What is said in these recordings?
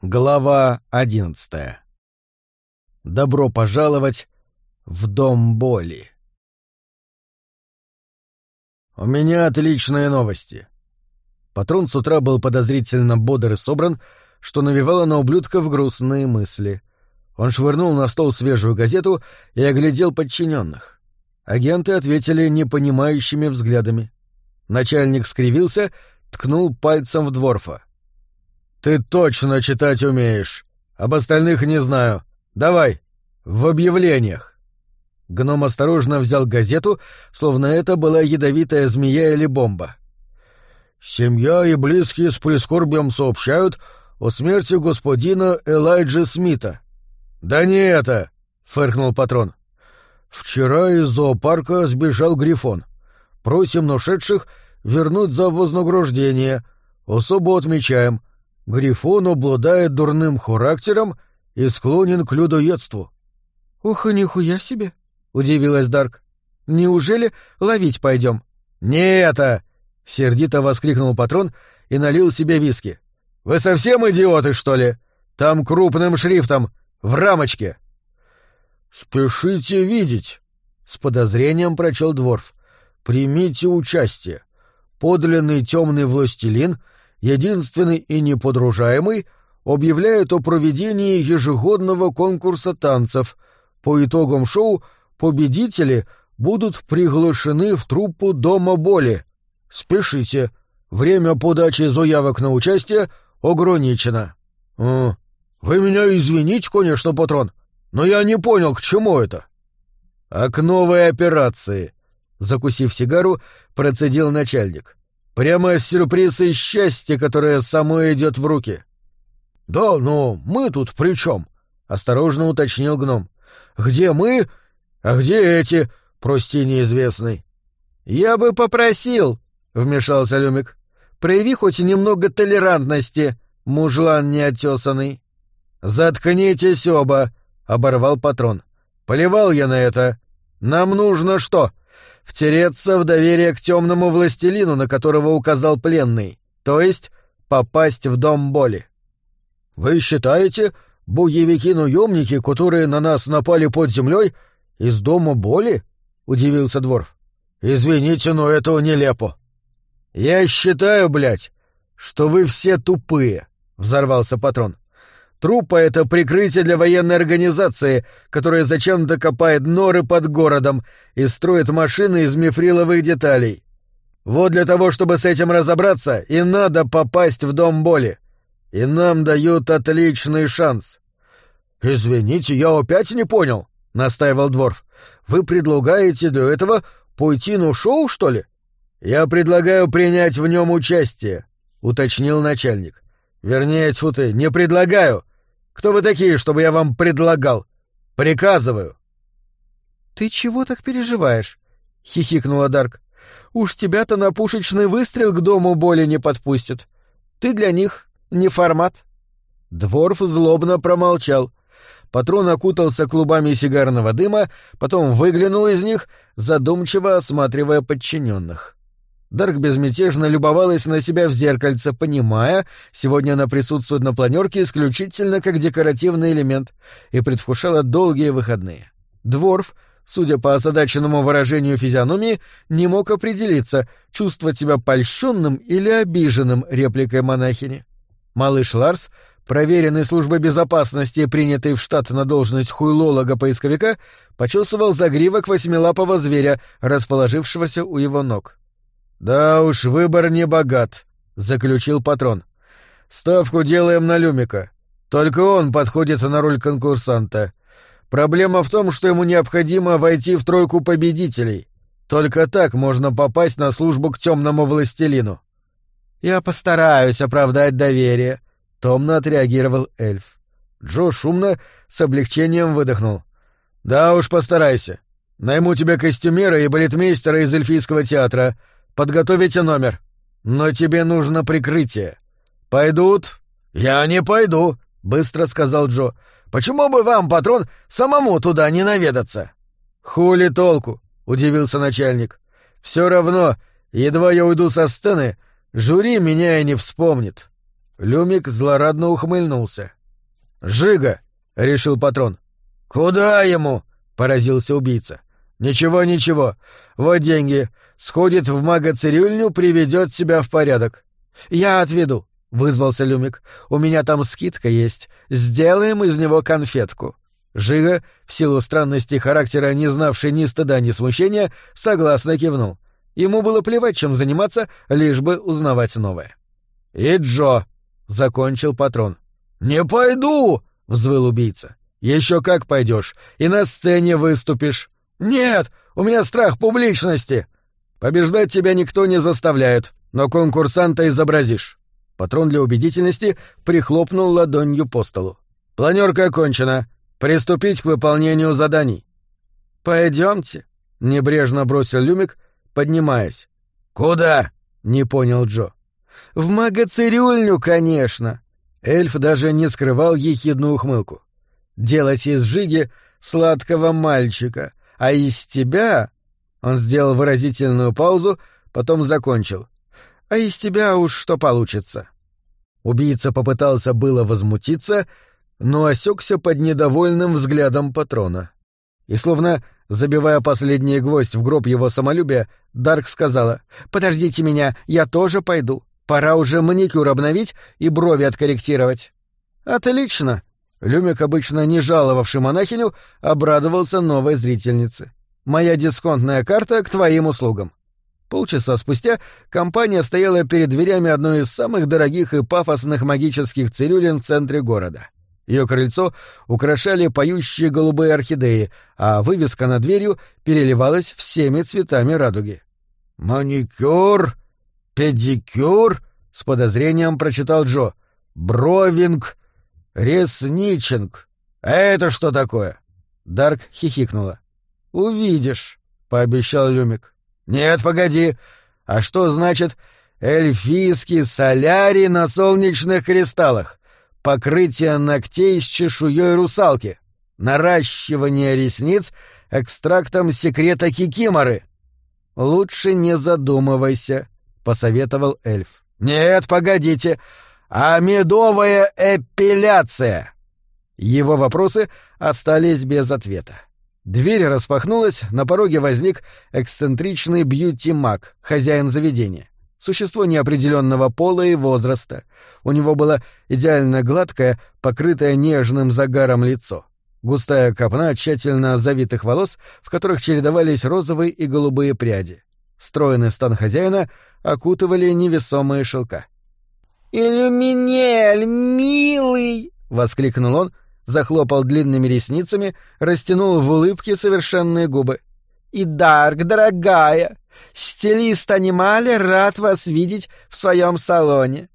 Глава одиннадцатая. Добро пожаловать в дом боли. У меня отличные новости. Патрон с утра был подозрительно бодр и собран, что навевало на ублюдков грустные мысли. Он швырнул на стол свежую газету и оглядел подчиненных. Агенты ответили непонимающими взглядами. Начальник скривился, ткнул пальцем в дворфа. «Ты точно читать умеешь. Об остальных не знаю. Давай, в объявлениях». Гном осторожно взял газету, словно это была ядовитая змея или бомба. «Семья и близкие с прискорбием сообщают о смерти господина Элайджа Смита». «Да не это!» — фыркнул патрон. «Вчера из зоопарка сбежал Грифон. Просим нашедших вернуть за вознаграждение. Особо отмечаем. Грифон обладает дурным характером и склонен к людоедству. — Ух и нихуя себе! — удивилась Дарк. — Неужели ловить пойдем? — Не это! — сердито воскликнул патрон и налил себе виски. — Вы совсем идиоты, что ли? Там крупным шрифтом, в рамочке. — Спешите видеть! — с подозрением прочел Дворф. — Примите участие. Подлинный темный властелин — единственный и неподружаемый, объявляет о проведении ежегодного конкурса танцев. По итогам шоу победители будут приглашены в труппу Дома боли. Спешите. Время подачи заявок на участие ограничено. Вы меня извините, конечно, патрон, но я не понял, к чему это. А к новой операции, закусив сигару, процедил начальник. Прямо сюрприз и счастье, которое само идет в руки. Да, но мы тут при чем? осторожно уточнил гном. Где мы? А где эти? Прости, неизвестный. Я бы попросил, вмешался Люмик. Прояви хоть немного толерантности, мужлан неотесанный. Заткнитесь оба, оборвал патрон. Поливал я на это. Нам нужно что? Втереться в доверие к темному властелину, на которого указал пленный, то есть попасть в дом боли. Вы считаете, буевики-наемники, которые на нас напали под землей, из дома боли? удивился Дворф. Извините, но это нелепо. Я считаю, блядь, что вы все тупые, взорвался патрон. Трупа — это прикрытие для военной организации, которая зачем-то копает норы под городом и строит машины из мифриловых деталей. Вот для того, чтобы с этим разобраться, и надо попасть в дом боли. И нам дают отличный шанс. «Извините, я опять не понял», — настаивал Дворф. «Вы предлагаете для этого пойти на шоу, что ли?» «Я предлагаю принять в нем участие», — уточнил начальник. «Вернее, тьфу ты, не предлагаю, кто вы такие, чтобы я вам предлагал? Приказываю. Ты чего так переживаешь? хихикнула Дарк. Уж тебя-то на пушечный выстрел к дому боли не подпустят. Ты для них не формат. Дворф злобно промолчал. Патрон окутался клубами сигарного дыма, потом выглянул из них, задумчиво осматривая подчиненных. Дарк безмятежно любовалась на себя в зеркальце, понимая, сегодня она присутствует на планерке исключительно как декоративный элемент, и предвкушала долгие выходные. Дворф, судя по озадаченному выражению физиономии, не мог определиться, чувствовать себя польщенным или обиженным репликой монахини. Малыш Ларс, проверенный службой безопасности принятый в штат на должность хуйлолога-поисковика, почесывал загривок восьмилапого зверя, расположившегося у его ног. «Да уж, выбор не богат», — заключил патрон. «Ставку делаем на Люмика. Только он подходит на роль конкурсанта. Проблема в том, что ему необходимо войти в тройку победителей. Только так можно попасть на службу к темному властелину». «Я постараюсь оправдать доверие», — томно отреагировал эльф. Джо шумно, с облегчением выдохнул. «Да уж, постарайся. Найму тебе костюмера и балетмейстера из эльфийского театра. Подготовите номер. Но тебе нужно прикрытие. Пойдут? Я не пойду, быстро сказал Джо. Почему бы вам, патрон, самому туда не наведаться? Хули толку? удивился начальник. Все равно, едва я уйду со сцены, жюри меня и не вспомнит. Люмик злорадно ухмыльнулся. «Жига!» — решил патрон. «Куда ему?» — поразился убийца. «Ничего, ничего. Вот деньги. Сходит в магоцирюльню, приведет себя в порядок». «Я отведу», — вызвался Люмик. «У меня там скидка есть. Сделаем из него конфетку». Жига, в силу странности характера, не знавший ни стыда, ни смущения, согласно кивнул. Ему было плевать, чем заниматься, лишь бы узнавать новое. «И Джо», — закончил патрон. «Не пойду!» — взвыл убийца. «Еще как пойдешь, и на сцене выступишь». «Нет, у меня страх публичности». «Побеждать тебя никто не заставляет, но конкурсанта изобразишь». Патрон для убедительности прихлопнул ладонью по столу. «Планерка окончена. Приступить к выполнению заданий». «Пойдемте», — небрежно бросил Люмик, поднимаясь. «Куда?» — не понял Джо. «В магоцирюльню, конечно». Эльф даже не скрывал ехидную ухмылку. «Делать из Жиги сладкого мальчика, а из тебя...» Он сделал выразительную паузу, потом закончил. «А из тебя уж что получится». Убийца попытался было возмутиться, но осекся под недовольным взглядом патрона. И словно забивая последний гвоздь в гроб его самолюбия, Дарк сказала «Подождите меня, я тоже пойду. Пора уже маникюр обновить и брови откорректировать». «Отлично!» Люмик, обычно не жаловавший монахиню, обрадовался новой зрительнице. «Моя дисконтная карта к твоим услугам». Полчаса спустя компания стояла перед дверями одной из самых дорогих и пафосных магических цирюлин в центре города. Ее крыльцо украшали поющие голубые орхидеи, а вывеска над дверью переливалась всеми цветами радуги. «Маникюр? Педикюр?» — с подозрением прочитал Джо. «Бровинг? Ресничинг? А это что такое?» Дарк хихикнула. «Увидишь», — пообещал Люмик. «Нет, погоди. А что значит эльфийский солярий на солнечных кристаллах?» покрытие ногтей с чешуей русалки, наращивание ресниц экстрактом секрета кикиморы. Лучше не задумывайся, посоветовал эльф. Нет, погодите, а медовая эпиляция. Его вопросы остались без ответа. Дверь распахнулась, на пороге возник эксцентричный бьюти-маг, хозяин заведения. Существо неопределенного пола и возраста. У него было идеально гладкое, покрытое нежным загаром лицо. Густая копна тщательно завитых волос, в которых чередовались розовые и голубые пряди. Стройный стан хозяина окутывали невесомые шелка. «Иллюминель, милый!» — воскликнул он, захлопал длинными ресницами, растянул в улыбке совершенные губы. «И Дарк, дорогая, Стилист Анимали рад вас видеть в своем салоне.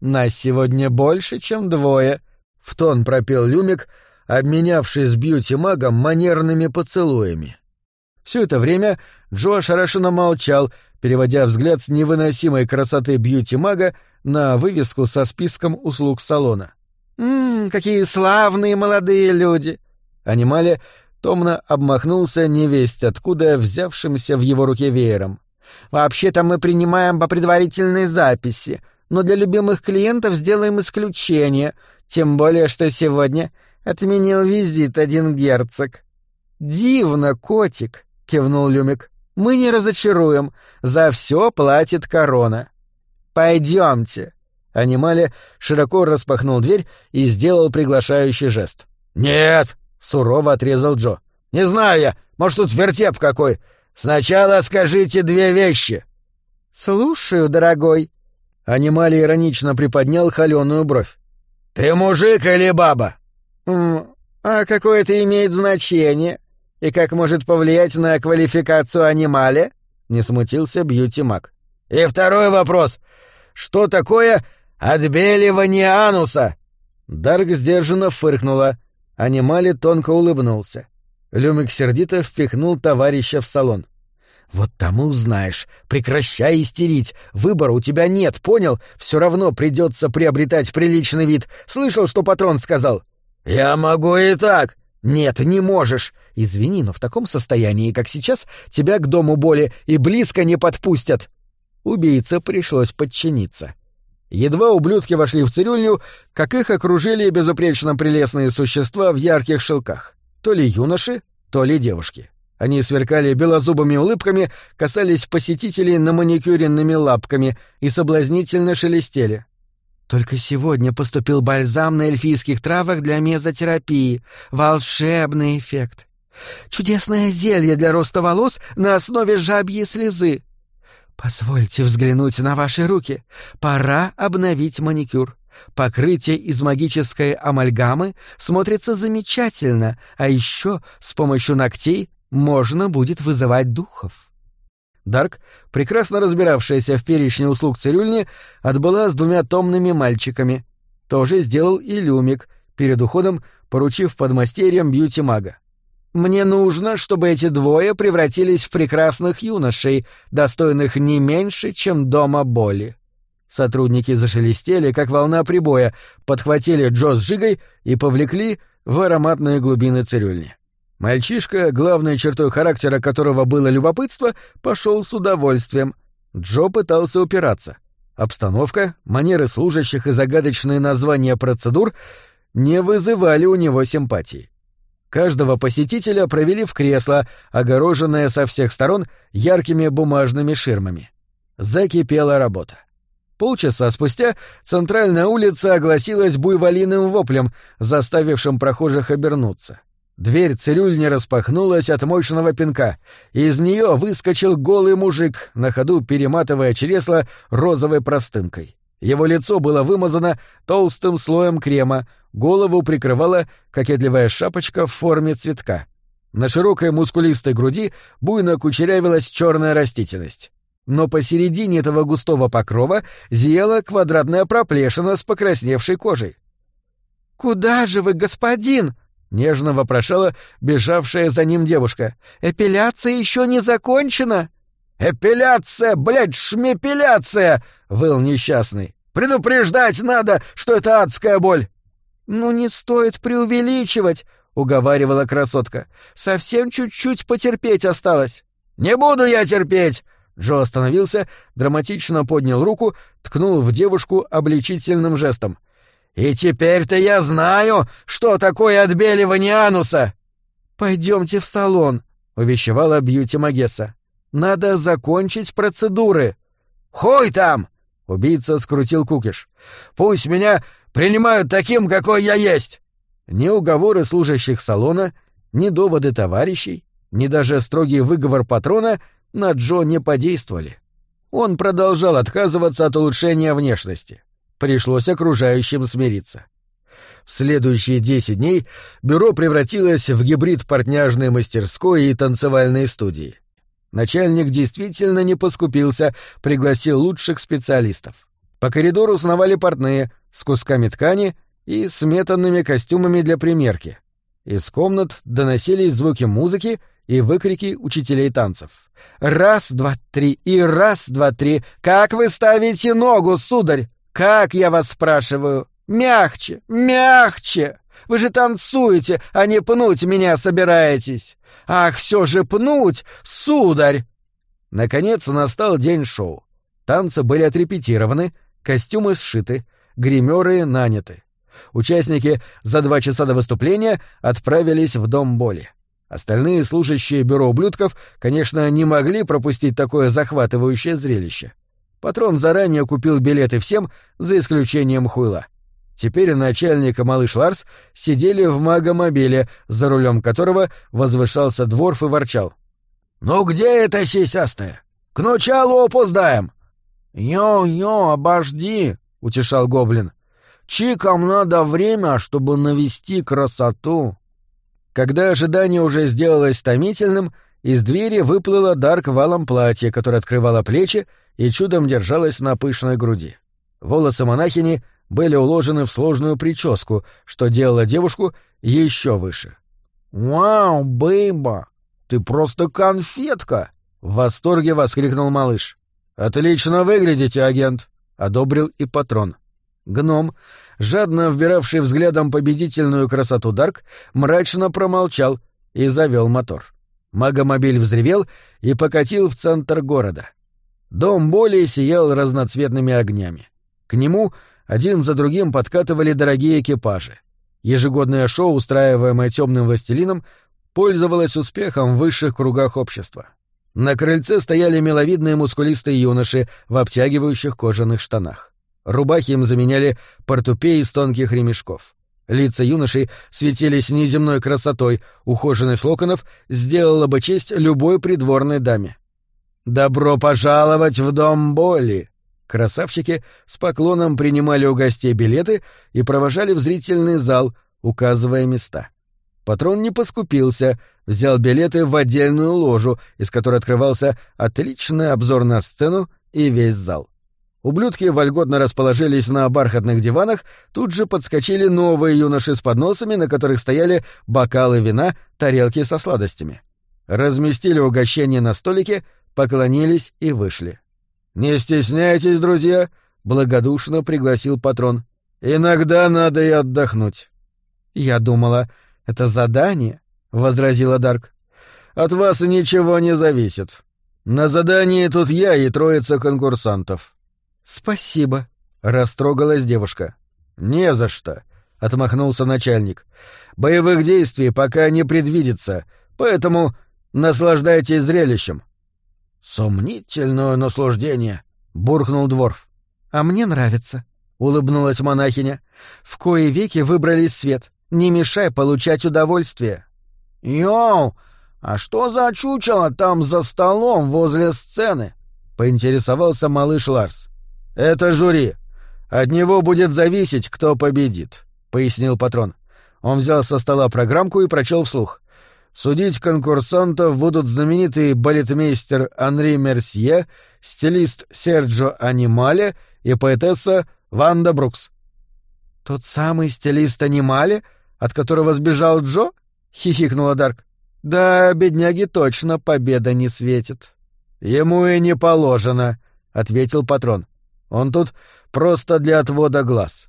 Нас сегодня больше, чем двое, — в тон пропел Люмик, обменявшись с бьюти-магом манерными поцелуями. Все это время Джо ошарашенно молчал, переводя взгляд с невыносимой красоты бьюти-мага на вывеску со списком услуг салона. «Ммм, какие славные молодые люди!» Анимале томно обмахнулся невесть, откуда взявшимся в его руке веером. «Вообще-то мы принимаем по предварительной записи, но для любимых клиентов сделаем исключение, тем более что сегодня отменил визит один герцог». «Дивно, котик», — кивнул Люмик. «Мы не разочаруем, за все платит корона». «Пойдемте». Анимале широко распахнул дверь и сделал приглашающий жест. «Нет!» Сурово отрезал Джо. «Не знаю я, может, тут вертеп какой. Сначала скажите две вещи». «Слушаю, дорогой». Анимали иронично приподнял холеную бровь. «Ты мужик или баба?» «М «А какое это имеет значение? И как может повлиять на квалификацию анимале?» Не смутился Бьюти Мак. «И второй вопрос. Что такое отбеливание ануса?» Дарк сдержанно фыркнула. Анимали тонко улыбнулся. Люмик сердито впихнул товарища в салон. «Вот тому узнаешь. Прекращай истерить. Выбора у тебя нет, понял? Все равно придется приобретать приличный вид. Слышал, что патрон сказал?» «Я могу и так». «Нет, не можешь. Извини, но в таком состоянии, как сейчас, тебя к дому боли и близко не подпустят». Убийце пришлось подчиниться. Едва ублюдки вошли в цирюльню, как их окружили безупречно прелестные существа в ярких шелках. То ли юноши, то ли девушки. Они сверкали белозубыми улыбками, касались посетителей на маникюренными лапками и соблазнительно шелестели. Только сегодня поступил бальзам на эльфийских травах для мезотерапии. Волшебный эффект. Чудесное зелье для роста волос на основе жабьей слезы. Позвольте взглянуть на ваши руки. Пора обновить маникюр. Покрытие из магической амальгамы смотрится замечательно, а еще с помощью ногтей можно будет вызывать духов. Дарк, прекрасно разбиравшаяся в перечне услуг цирюльни, отбыла с двумя томными мальчиками. Тоже сделал и Люмик, перед уходом поручив подмастерьям бьюти-мага. «Мне нужно, чтобы эти двое превратились в прекрасных юношей, достойных не меньше, чем дома боли». Сотрудники зашелестели, как волна прибоя, подхватили Джо с Жигой и повлекли в ароматные глубины цирюльни. Мальчишка, главной чертой характера которого было любопытство, пошел с удовольствием. Джо пытался упираться. Обстановка, манеры служащих и загадочные названия процедур не вызывали у него симпатии. Каждого посетителя провели в кресло, огороженное со всех сторон яркими бумажными ширмами. Закипела работа. Полчаса спустя центральная улица огласилась буйволиным воплем, заставившим прохожих обернуться. Дверь цирюльни распахнулась от мощного пинка. Из нее выскочил голый мужик, на ходу перематывая чресло розовой простынкой. Его лицо было вымазано толстым слоем крема, голову прикрывала кокетливая шапочка в форме цветка. На широкой мускулистой груди буйно кучерявилась черная растительность. Но посередине этого густого покрова зияла квадратная проплешина с покрасневшей кожей. «Куда же вы, господин?» Нежно вопрошала бежавшая за ним девушка. «Эпиляция еще не закончена!» «Эпиляция, блядь, шмепиляция!» — выл несчастный. «Предупреждать надо, что это адская боль!» «Ну не стоит преувеличивать!» — уговаривала красотка. «Совсем чуть-чуть потерпеть осталось». «Не буду я терпеть!» Джо остановился, драматично поднял руку, ткнул в девушку обличительным жестом. И теперь-то я знаю, что такое отбеливание ануса. Пойдемте в салон, увещевала Бьюти Магесса. Надо закончить процедуры. Хуй там! Убийца скрутил кукиш. Пусть меня принимают таким, какой я есть. Ни уговоры служащих салона, ни доводы товарищей, ни даже строгий выговор патрона на Джо не подействовали. Он продолжал отказываться от улучшения внешности пришлось окружающим смириться. В следующие десять дней бюро превратилось в гибрид портняжной мастерской и танцевальной студии. Начальник действительно не поскупился, пригласил лучших специалистов. По коридору сновали портные с кусками ткани и сметанными костюмами для примерки. Из комнат доносились звуки музыки и выкрики учителей танцев. «Раз, два, три и раз, два, три! Как вы ставите ногу, сударь? «Как, я вас спрашиваю? Мягче, мягче! Вы же танцуете, а не пнуть меня собираетесь! Ах, все же пнуть, сударь!» Наконец настал день шоу. Танцы были отрепетированы, костюмы сшиты, гримеры наняты. Участники за два часа до выступления отправились в Дом боли. Остальные служащие бюро ублюдков, конечно, не могли пропустить такое захватывающее зрелище. Патрон заранее купил билеты всем, за исключением Хуйла. Теперь начальник и малыш Ларс сидели в магомобиле, за рулем которого возвышался дворф и ворчал. «Ну где эта сисястая? К началу опоздаем!» «Йо-йо, обожди!» — утешал гоблин. «Чикам надо время, чтобы навести красоту!» Когда ожидание уже сделалось томительным, из двери выплыло Дарк валом платье, которое открывало плечи и чудом держалась на пышной груди. Волосы монахини были уложены в сложную прическу, что делало девушку еще выше. «Вау, бейба! Ты просто конфетка!» — в восторге воскликнул малыш. «Отлично выглядите, агент!» — одобрил и патрон. Гном, жадно вбиравший взглядом победительную красоту Дарк, мрачно промолчал и завел мотор. Магомобиль взревел и покатил в центр города. Дом боли сиял разноцветными огнями. К нему один за другим подкатывали дорогие экипажи. Ежегодное шоу, устраиваемое темным властелином, пользовалось успехом в высших кругах общества. На крыльце стояли миловидные мускулистые юноши в обтягивающих кожаных штанах. Рубахи им заменяли портупеи из тонких ремешков. Лица юношей светились неземной красотой, ухоженность локонов сделала бы честь любой придворной даме. «Добро пожаловать в дом боли!» Красавчики с поклоном принимали у гостей билеты и провожали в зрительный зал, указывая места. Патрон не поскупился, взял билеты в отдельную ложу, из которой открывался отличный обзор на сцену и весь зал. Ублюдки вольготно расположились на бархатных диванах, тут же подскочили новые юноши с подносами, на которых стояли бокалы вина, тарелки со сладостями. Разместили угощение на столике, поклонились и вышли. «Не стесняйтесь, друзья», — благодушно пригласил патрон. «Иногда надо и отдохнуть». «Я думала, это задание», — возразила Дарк. «От вас ничего не зависит. На задании тут я и троица конкурсантов». «Спасибо», — растрогалась девушка. «Не за что», — отмахнулся начальник. «Боевых действий пока не предвидится, поэтому наслаждайтесь зрелищем». «Сомнительное наслаждение», — буркнул Дворф. «А мне нравится», — улыбнулась монахиня. «В кои веки выбрались свет. Не мешай получать удовольствие». «Йоу, а что за чучело там за столом возле сцены?» — поинтересовался малыш Ларс. «Это жюри. От него будет зависеть, кто победит», — пояснил патрон. Он взял со стола программку и прочел вслух. Судить конкурсантов будут знаменитый балетмейстер Анри Мерсье, стилист Серджо Анимале и поэтесса Ванда Брукс. «Тот самый стилист Анимале, от которого сбежал Джо?» — хихикнула Дарк. «Да, бедняге точно победа не светит». «Ему и не положено», — ответил патрон. «Он тут просто для отвода глаз».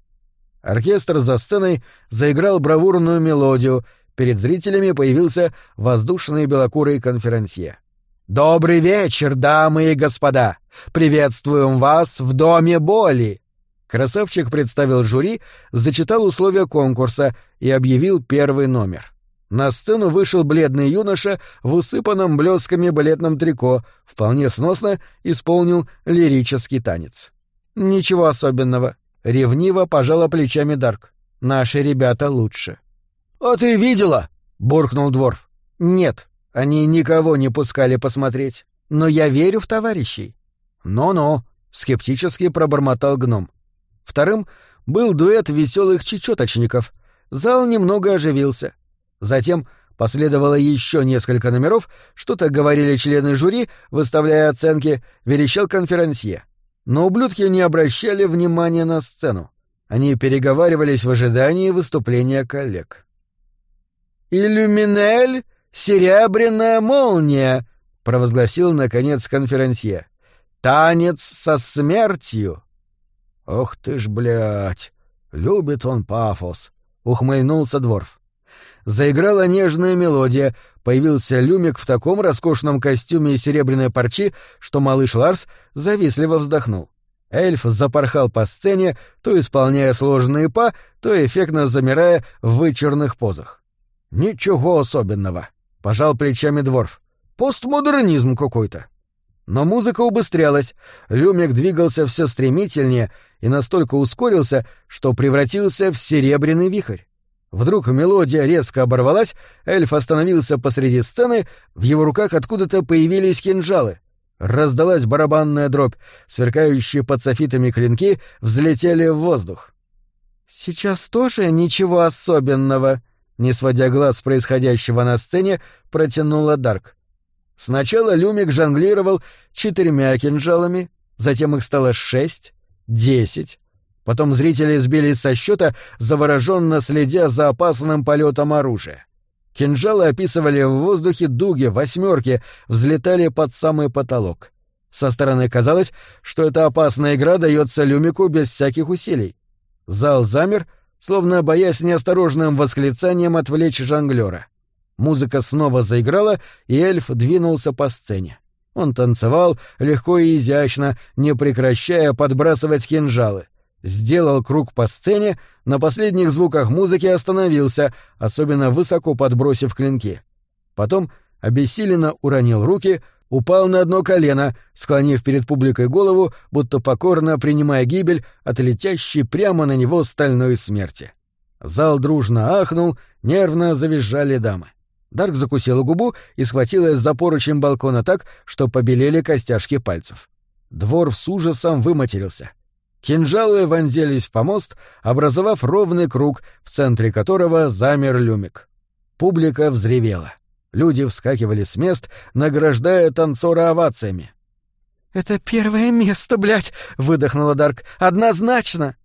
Оркестр за сценой заиграл бравурную мелодию — перед зрителями появился воздушный белокурый конферансье. «Добрый вечер, дамы и господа! Приветствуем вас в Доме боли!» Красавчик представил жюри, зачитал условия конкурса и объявил первый номер. На сцену вышел бледный юноша в усыпанном блесками балетном трико, вполне сносно исполнил лирический танец. «Ничего особенного», — ревниво пожала плечами Дарк. «Наши ребята лучше». «А ты видела?» — буркнул Дворф. «Нет, они никого не пускали посмотреть. Но я верю в товарищей». «Ну-ну», — скептически пробормотал гном. Вторым был дуэт веселых чечеточников. Зал немного оживился. Затем последовало еще несколько номеров, что-то говорили члены жюри, выставляя оценки, верещал конферансье. Но ублюдки не обращали внимания на сцену. Они переговаривались в ожидании выступления коллег. «Иллюминель — серебряная молния», — провозгласил, наконец, конферансье. «Танец со смертью». «Ох ты ж, блядь, любит он пафос», — ухмыльнулся Дворф. Заиграла нежная мелодия, появился Люмик в таком роскошном костюме и серебряной парчи, что малыш Ларс завистливо вздохнул. Эльф запорхал по сцене, то исполняя сложные па, то эффектно замирая в вычурных позах. «Ничего особенного», — пожал плечами Дворф. «Постмодернизм какой-то». Но музыка убыстрялась, Люмик двигался все стремительнее и настолько ускорился, что превратился в серебряный вихрь. Вдруг мелодия резко оборвалась, эльф остановился посреди сцены, в его руках откуда-то появились кинжалы. Раздалась барабанная дробь, сверкающие под софитами клинки взлетели в воздух. «Сейчас тоже ничего особенного», не сводя глаз с происходящего на сцене, протянула Дарк. Сначала Люмик жонглировал четырьмя кинжалами, затем их стало шесть, десять. Потом зрители сбились со счета, завороженно следя за опасным полетом оружия. Кинжалы описывали в воздухе дуги, восьмерки, взлетали под самый потолок. Со стороны казалось, что эта опасная игра дается Люмику без всяких усилий. Зал замер — словно боясь неосторожным восклицанием отвлечь жонглера. Музыка снова заиграла, и эльф двинулся по сцене. Он танцевал легко и изящно, не прекращая подбрасывать кинжалы. Сделал круг по сцене, на последних звуках музыки остановился, особенно высоко подбросив клинки. Потом обессиленно уронил руки, упал на одно колено, склонив перед публикой голову, будто покорно принимая гибель от летящей прямо на него стальной смерти. Зал дружно ахнул, нервно завизжали дамы. Дарк закусила губу и схватилась за поручень балкона так, что побелели костяшки пальцев. Двор с ужасом выматерился. Кинжалы вонзились в помост, образовав ровный круг, в центре которого замер люмик. Публика взревела. Люди вскакивали с мест, награждая танцора овациями. «Это первое место, блядь!» — выдохнула Дарк. «Однозначно!»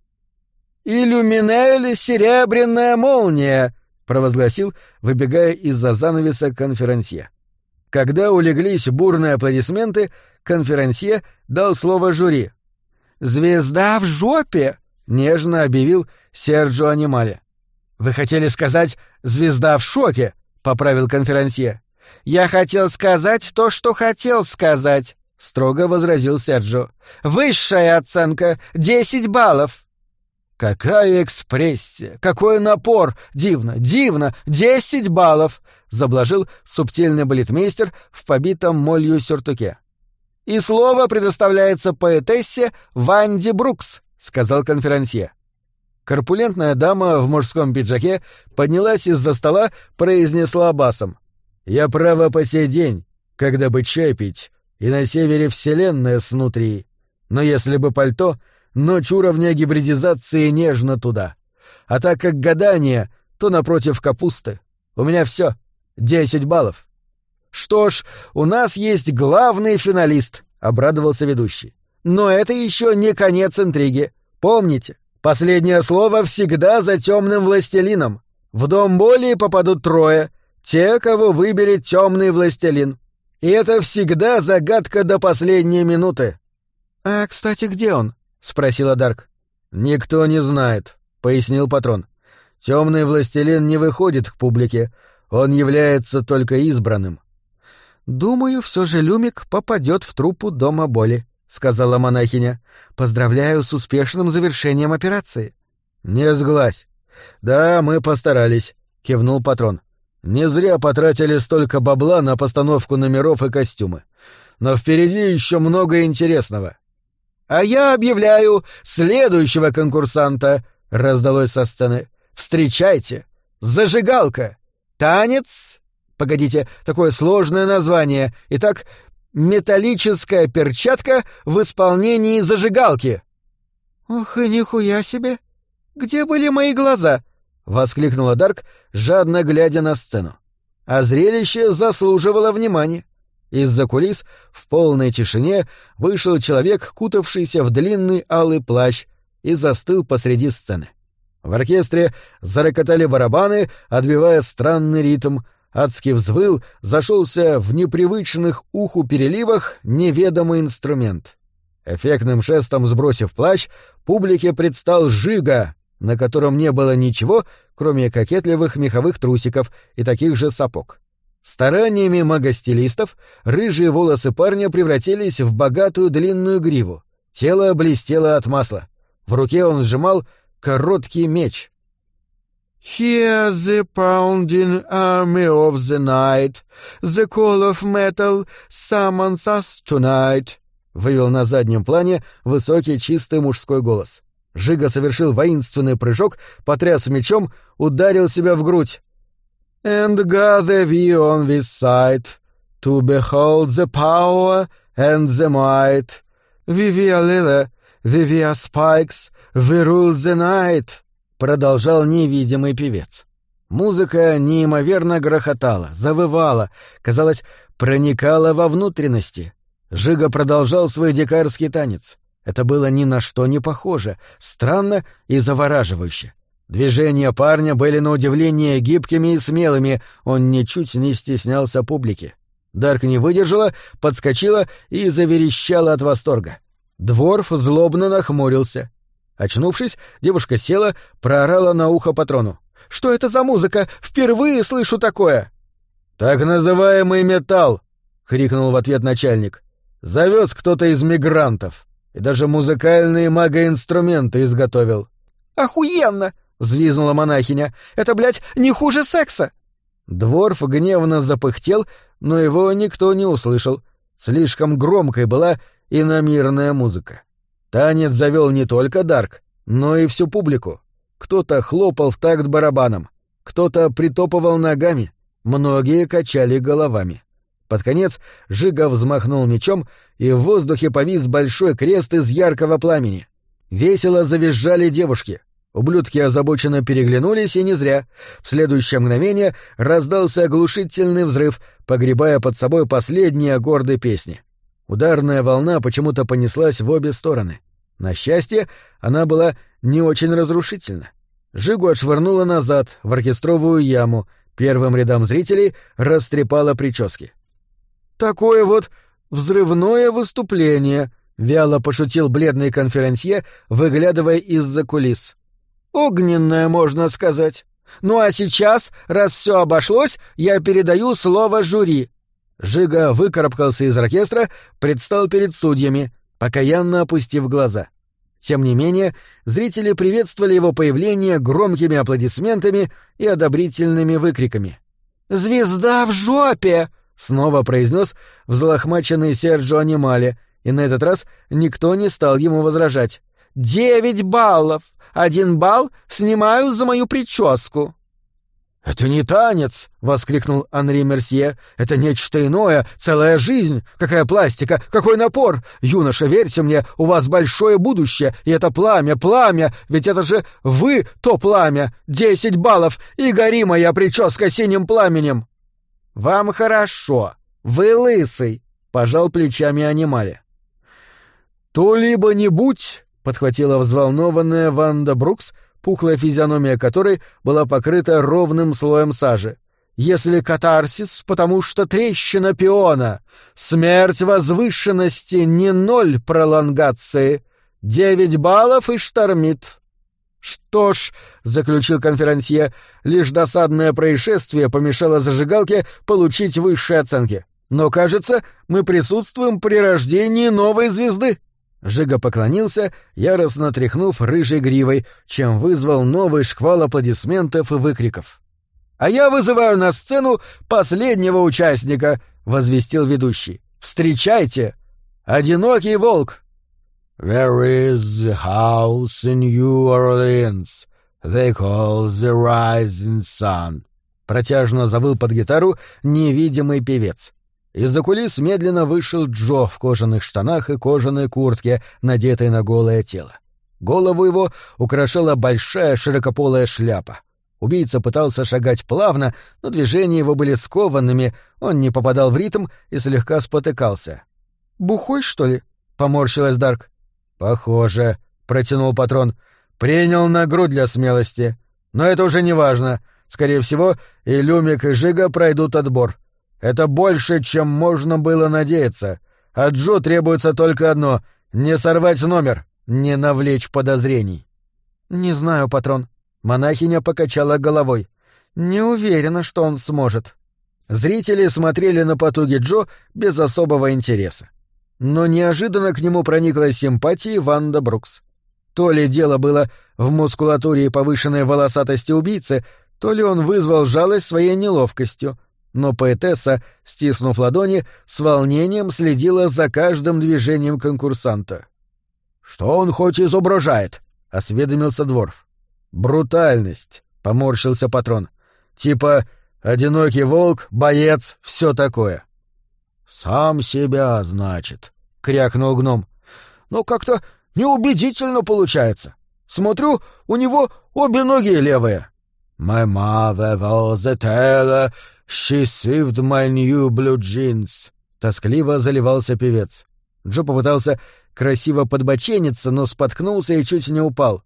«Иллюминель серебряная молния!» — провозгласил, выбегая из-за занавеса конферансье. Когда улеглись бурные аплодисменты, конферансье дал слово жюри. «Звезда в жопе!» — нежно объявил Серджо Анимале. «Вы хотели сказать «звезда в шоке», — поправил конферансье. «Я хотел сказать то, что хотел сказать», — строго возразил Серджо. «Высшая оценка — десять баллов». «Какая экспрессия! Какой напор! Дивно, дивно! Десять баллов!» — заблажил субтильный балетмейстер в побитом молью сюртуке. «И слово предоставляется поэтессе Ванди Брукс», — сказал конферансье. Корпулентная дама в мужском пиджаке поднялась из-за стола, произнесла басом. «Я право по сей день, когда бы чай пить, и на севере вселенная снутри. Но если бы пальто, ночь уровня гибридизации нежно туда. А так как гадание, то напротив капусты. У меня все. Десять баллов. Что ж, у нас есть главный финалист, обрадовался ведущий. Но это еще не конец интриги. Помните, последнее слово всегда за темным властелином. В дом боли попадут трое, те, кого выберет темный властелин. И это всегда загадка до последней минуты. А, кстати, где он? — спросила Дарк. «Никто не знает», — пояснил патрон. «Темный властелин не выходит к публике, он является только избранным». «Думаю, все же Люмик попадет в труппу Дома Боли», — сказала монахиня. «Поздравляю с успешным завершением операции». «Не сглазь. Да, мы постарались», — кивнул патрон. «Не зря потратили столько бабла на постановку номеров и костюмы. Но впереди еще много интересного. «А я объявляю следующего конкурсанта», — раздалось со сцены. «Встречайте! Зажигалка! Танец? Погодите, такое сложное название. Итак, металлическая перчатка в исполнении зажигалки». «Ох и нихуя себе! Где были мои глаза?» — воскликнула Дарк, жадно глядя на сцену. А зрелище заслуживало внимания. Из-за кулис в полной тишине вышел человек, кутавшийся в длинный алый плащ, и застыл посреди сцены. В оркестре зарокотали барабаны, отбивая странный ритм, адски взвыл, зашелся в непривычных уху переливах неведомый инструмент. Эффектным жестом сбросив плащ, публике предстал Жига, на котором не было ничего, кроме кокетливых меховых трусиков и таких же сапог. Стараниями магостилистов рыжие волосы парня превратились в богатую длинную гриву. Тело блестело от масла. В руке он сжимал короткий меч. «Hear the pounding army of the night, the call of metal summons us tonight», — вывел на заднем плане высокий чистый мужской голос. Жига совершил воинственный прыжок, потряс мечом, ударил себя в грудь and gather we on this side, to behold the power and the might. Leather, we wear spikes, we rule the night, — продолжал невидимый певец. Музыка неимоверно грохотала, завывала, казалось, проникала во внутренности. Жига продолжал свой дикарский танец. Это было ни на что не похоже, странно и завораживающе. Движения парня были на удивление гибкими и смелыми, он ничуть не стеснялся публики. Дарк не выдержала, подскочила и заверещала от восторга. Дворф злобно нахмурился. Очнувшись, девушка села, проорала на ухо патрону. «Что это за музыка? Впервые слышу такое!» «Так называемый металл!» — крикнул в ответ начальник. «Завез кто-то из мигрантов. и даже музыкальные магоинструменты изготовил. «Охуенно!» — взвизнула монахиня. «Это, блядь, не хуже секса!» Дворф гневно запыхтел, но его никто не услышал. Слишком громкой была иномирная музыка. Танец завел не только Дарк, но и всю публику. Кто-то хлопал в такт барабаном, кто-то притопывал ногами, многие качали головами. Под конец Жига взмахнул мечом, и в воздухе повис большой крест из яркого пламени. Весело завизжали девушки. Ублюдки озабоченно переглянулись, и не зря. В следующее мгновение раздался оглушительный взрыв, погребая под собой последние горды песни. Ударная волна почему-то понеслась в обе стороны. На счастье, она была не очень разрушительна. Жигу отшвырнула назад, в оркестровую яму, первым рядам зрителей растрепала прически. «Такое вот взрывное выступление», — вяло пошутил бледный конферансье, выглядывая из-за кулис. «Огненное, можно сказать. Ну а сейчас, раз все обошлось, я передаю слово жюри». Жига выкарабкался из оркестра, предстал перед судьями, покаянно опустив глаза. Тем не менее, зрители приветствовали его появление громкими аплодисментами и одобрительными выкриками. «Звезда в жопе!» — снова произнес взлохмаченный Серджо Анимале, и на этот раз никто не стал ему возражать. «Девять баллов! Один балл снимаю за мою прическу!» «Это не танец!» — воскликнул Анри Мерсье. «Это нечто иное, целая жизнь! Какая пластика, какой напор! Юноша, верьте мне, у вас большое будущее, и это пламя, пламя! Ведь это же вы то пламя! Десять баллов, и гори моя прическа синим пламенем!» «Вам хорошо! Вы лысый!» — пожал плечами Анимале. «То либо не будь!» — подхватила взволнованная Ванда Брукс — пухлая физиономия которой была покрыта ровным слоем сажи. Если катарсис, потому что трещина пиона, смерть возвышенности не ноль пролонгации, девять баллов и штормит. Что ж, заключил конферансье, лишь досадное происшествие помешало зажигалке получить высшие оценки. Но, кажется, мы присутствуем при рождении новой звезды. Жига поклонился, яростно тряхнув рыжей гривой, чем вызвал новый шквал аплодисментов и выкриков. «А я вызываю на сцену последнего участника», — возвестил ведущий. «Встречайте! Одинокий волк!» «There is a house in New Orleans. They call the rising sun», — протяжно завыл под гитару невидимый певец. Из-за кулис медленно вышел Джо в кожаных штанах и кожаной куртке, надетой на голое тело. Голову его украшала большая широкополая шляпа. Убийца пытался шагать плавно, но движения его были скованными, он не попадал в ритм и слегка спотыкался. «Бухой, что ли?» — поморщилась Дарк. «Похоже», — протянул патрон. «Принял на грудь для смелости. Но это уже не важно. Скорее всего, и Люмик, и Жига пройдут отбор. Это больше, чем можно было надеяться. От Джо требуется только одно — не сорвать номер, не навлечь подозрений. «Не знаю, патрон». Монахиня покачала головой. «Не уверена, что он сможет». Зрители смотрели на потуги Джо без особого интереса. Но неожиданно к нему проникла симпатия Ванда Брукс. То ли дело было в мускулатуре и повышенной волосатости убийцы, то ли он вызвал жалость своей неловкостью — но поэтесса, стиснув ладони, с волнением следила за каждым движением конкурсанта. «Что он хоть изображает?» — осведомился Дворф. «Брутальность», — поморщился патрон. «Типа одинокий волк, боец, все такое». «Сам себя, значит», — крякнул гном. «Но как-то неубедительно получается. Смотрю, у него обе ноги левые». «My mother was a tailor, «She saved my new blue jeans», — тоскливо заливался певец. Джо попытался красиво подбочениться, но споткнулся и чуть не упал.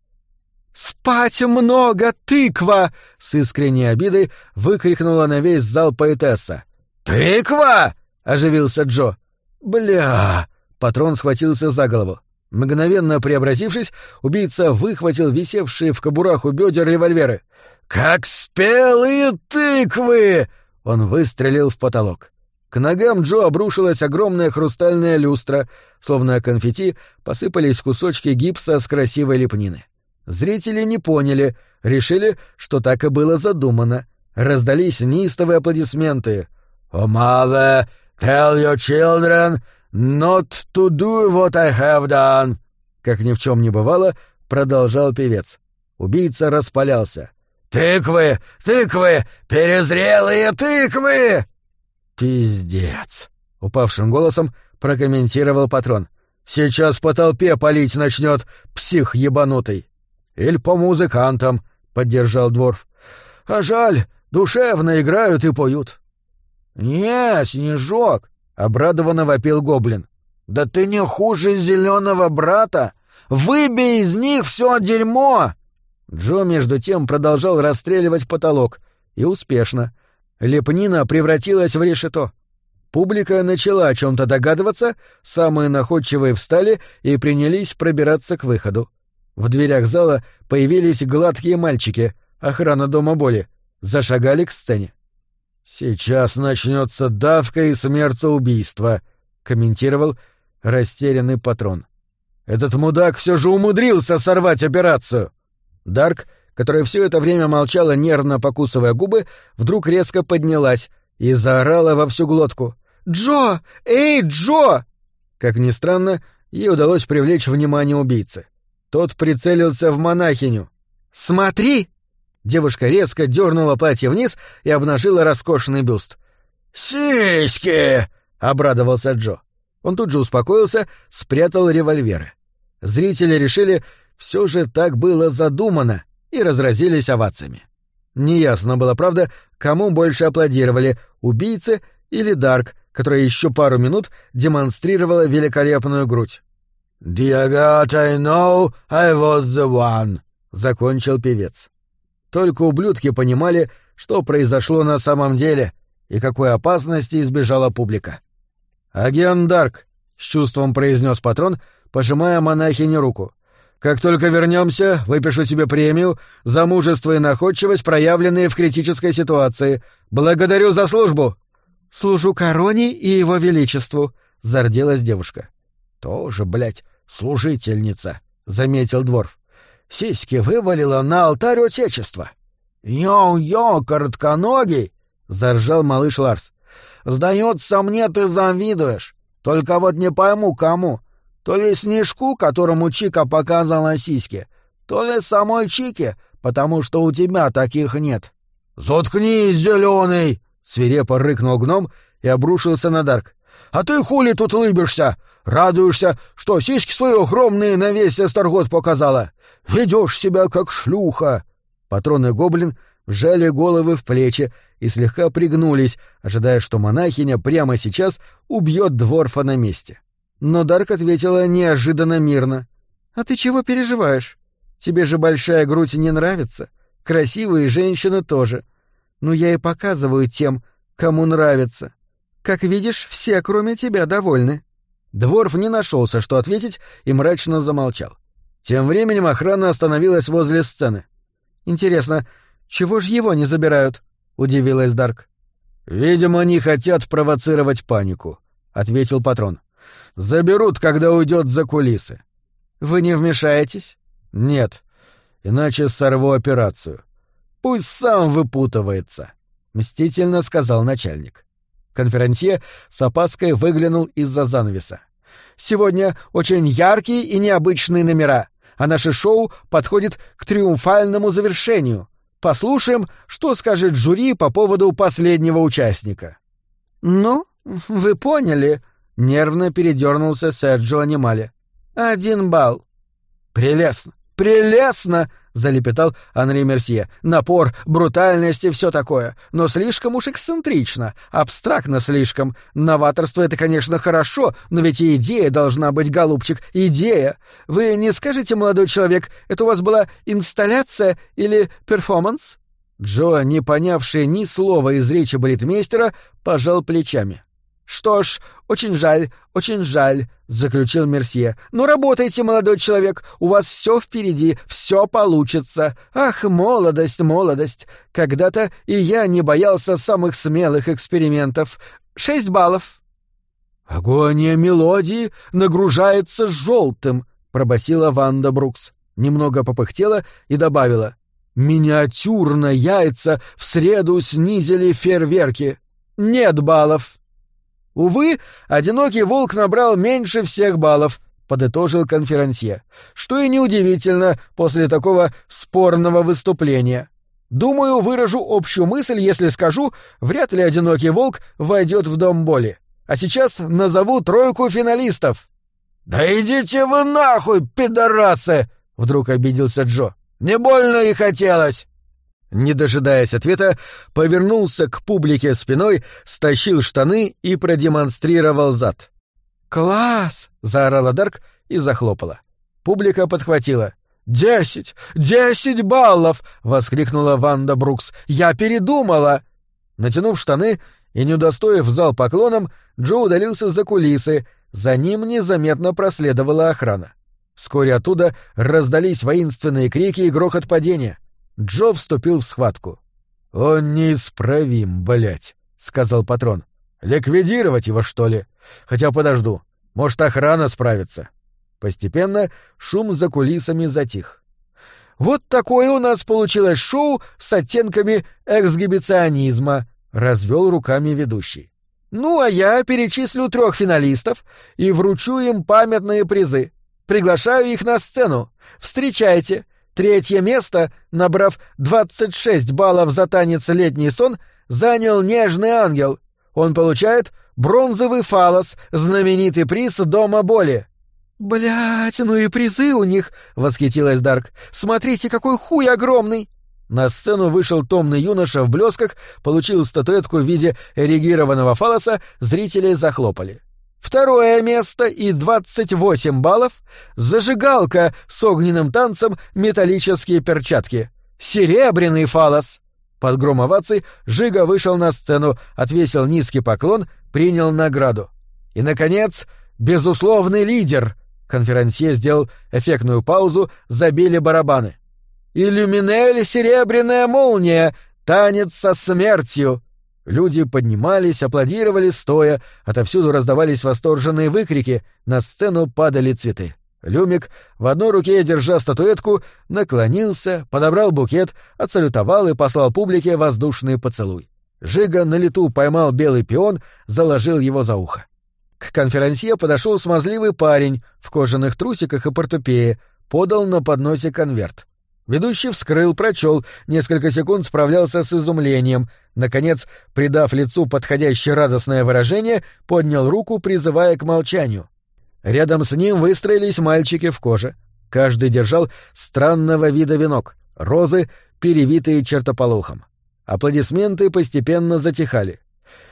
«Спать много, тыква!» — с искренней обидой выкрикнула на весь зал поэтесса. «Тыква!» — оживился Джо. «Бля!» — патрон схватился за голову. Мгновенно преобразившись, убийца выхватил висевшие в кобурах у бедер револьверы. «Как спелые тыквы!» Он выстрелил в потолок. К ногам Джо обрушилась огромная хрустальная люстра, словно конфетти посыпались кусочки гипса с красивой лепнины. Зрители не поняли, решили, что так и было задумано. Раздались неистовые аплодисменты. «О, mother, tell your children not to do what I have done!» Как ни в чем не бывало, продолжал певец. Убийца распалялся. «Тыквы! Тыквы! Перезрелые тыквы!» «Пиздец!» — упавшим голосом прокомментировал патрон. «Сейчас по толпе палить начнет, псих ебанутый!» «Или по музыкантам», — поддержал Дворф. «А жаль, душевно играют и поют». «Не, Снежок!» — обрадованно вопил Гоблин. «Да ты не хуже зеленого брата! Выбей из них все дерьмо!» Джо, между тем, продолжал расстреливать потолок. И успешно. Лепнина превратилась в решето. Публика начала о чем-то догадываться, самые находчивые встали и принялись пробираться к выходу. В дверях зала появились гладкие мальчики, охрана дома боли, зашагали к сцене. «Сейчас начнется давка и смертоубийство», — комментировал растерянный патрон. «Этот мудак все же умудрился сорвать операцию!» Дарк которая все это время молчала, нервно покусывая губы, вдруг резко поднялась и заорала во всю глотку. «Джо! Эй, Джо!» Как ни странно, ей удалось привлечь внимание убийцы. Тот прицелился в монахиню. «Смотри!» Девушка резко дернула платье вниз и обнажила роскошный бюст. «Сиськи!» — обрадовался Джо. Он тут же успокоился, спрятал револьверы. Зрители решили, все же так было задумано, и разразились овациями. Неясно было, правда, кому больше аплодировали — убийце или Дарк, которая еще пару минут демонстрировала великолепную грудь. «Dear God, I know I was the one», — закончил певец. Только ублюдки понимали, что произошло на самом деле и какой опасности избежала публика. «Агент Дарк», — с чувством произнес патрон, пожимая монахине руку. Как только вернемся, выпишу тебе премию за мужество и находчивость, проявленные в критической ситуации. Благодарю за службу. Служу короне и его величеству, зарделась девушка. Тоже, блядь, служительница, заметил дворф. Сиськи вывалила на алтарь отечества. Йо-йо, коротконогий, заржал малыш Ларс. Сдается мне, ты завидуешь. Только вот не пойму, кому. То ли Снежку, которому Чика показала сиськи, то ли самой Чике, потому что у тебя таких нет. «Заткнись, зеленый!» — свирепо рыкнул гном и обрушился на Дарк. «А ты хули тут лыбишься? Радуешься, что сиськи свои огромные на весь Эстергот показала? Ведешь себя как шлюха!» Патроны гоблин вжали головы в плечи и слегка пригнулись, ожидая, что монахиня прямо сейчас убьет дворфа на месте. Но Дарк ответила неожиданно мирно. «А ты чего переживаешь? Тебе же большая грудь не нравится. Красивые женщины тоже. Ну, я и показываю тем, кому нравится. Как видишь, все, кроме тебя, довольны». Дворф не нашелся, что ответить, и мрачно замолчал. Тем временем охрана остановилась возле сцены. «Интересно, чего ж его не забирают?» — удивилась Дарк. «Видимо, они хотят провоцировать панику», — ответил патрон. Заберут, когда уйдет за кулисы. Вы не вмешаетесь? Нет. Иначе сорву операцию. Пусть сам выпутывается, мстительно сказал начальник. Конферансье с опаской выглянул из-за занавеса. Сегодня очень яркие и необычные номера, а наше шоу подходит к триумфальному завершению. Послушаем, что скажет жюри по поводу последнего участника. Ну, вы поняли, Нервно передернулся Серджо Анимале. «Один балл». «Прелестно! Прелестно!» — залепетал Анри Мерсье. «Напор, брутальность и все такое. Но слишком уж эксцентрично, абстрактно слишком. Новаторство — это, конечно, хорошо, но ведь и идея должна быть, голубчик, идея. Вы не скажете, молодой человек, это у вас была инсталляция или перформанс?» Джо, не понявший ни слова из речи балетмейстера, пожал плечами. «Что ж, очень жаль, очень жаль», — заключил Мерсье. «Ну работайте, молодой человек, у вас все впереди, все получится. Ах, молодость, молодость! Когда-то и я не боялся самых смелых экспериментов. Шесть баллов». «Агония мелодии нагружается желтым», — пробасила Ванда Брукс. Немного попыхтела и добавила. «Миниатюрно яйца в среду снизили фейерверки. Нет баллов». «Увы, одинокий волк набрал меньше всех баллов», — подытожил конферансье. «Что и неудивительно после такого спорного выступления. Думаю, выражу общую мысль, если скажу, вряд ли одинокий волк войдет в дом боли. А сейчас назову тройку финалистов». «Да идите вы нахуй, пидорасы!» — вдруг обиделся Джо. «Не больно и хотелось!» Не дожидаясь ответа, повернулся к публике спиной, стащил штаны и продемонстрировал зад. «Класс!» — заорала Дарк и захлопала. Публика подхватила. «Десять! Десять баллов!» — воскликнула Ванда Брукс. «Я передумала!» Натянув штаны и не удостоив зал поклоном, Джо удалился за кулисы, за ним незаметно проследовала охрана. Вскоре оттуда раздались воинственные крики и грохот падения. Джо вступил в схватку. «Он неисправим, блядь», — сказал патрон. «Ликвидировать его, что ли? Хотя подожду. Может, охрана справится». Постепенно шум за кулисами затих. «Вот такое у нас получилось шоу с оттенками эксгибиционизма», — развел руками ведущий. «Ну, а я перечислю трех финалистов и вручу им памятные призы. Приглашаю их на сцену. Встречайте, Третье место, набрав 26 баллов за танец «Летний сон», занял нежный ангел. Он получает бронзовый фалос, знаменитый приз Дома боли. «Блядь, ну и призы у них!» — восхитилась Дарк. «Смотрите, какой хуй огромный!» На сцену вышел томный юноша в блесках, получил статуэтку в виде эрегированного фалоса, зрители захлопали. Второе место и 28 баллов — зажигалка с огненным танцем металлические перчатки. Серебряный фалос. Под гром оваций Жига вышел на сцену, отвесил низкий поклон, принял награду. И, наконец, безусловный лидер. Конферансье сделал эффектную паузу, забили барабаны. «Иллюминель, серебряная молния! Танец со смертью!» Люди поднимались, аплодировали стоя, отовсюду раздавались восторженные выкрики, на сцену падали цветы. Люмик, в одной руке держа статуэтку, наклонился, подобрал букет, отсалютовал и послал публике воздушный поцелуй. Жига на лету поймал белый пион, заложил его за ухо. К конферансье подошел смазливый парень в кожаных трусиках и портупее, подал на подносе конверт. Ведущий вскрыл, прочел, несколько секунд справлялся с изумлением, наконец, придав лицу подходящее радостное выражение, поднял руку, призывая к молчанию. Рядом с ним выстроились мальчики в коже. Каждый держал странного вида венок, розы, перевитые чертополохом. Аплодисменты постепенно затихали.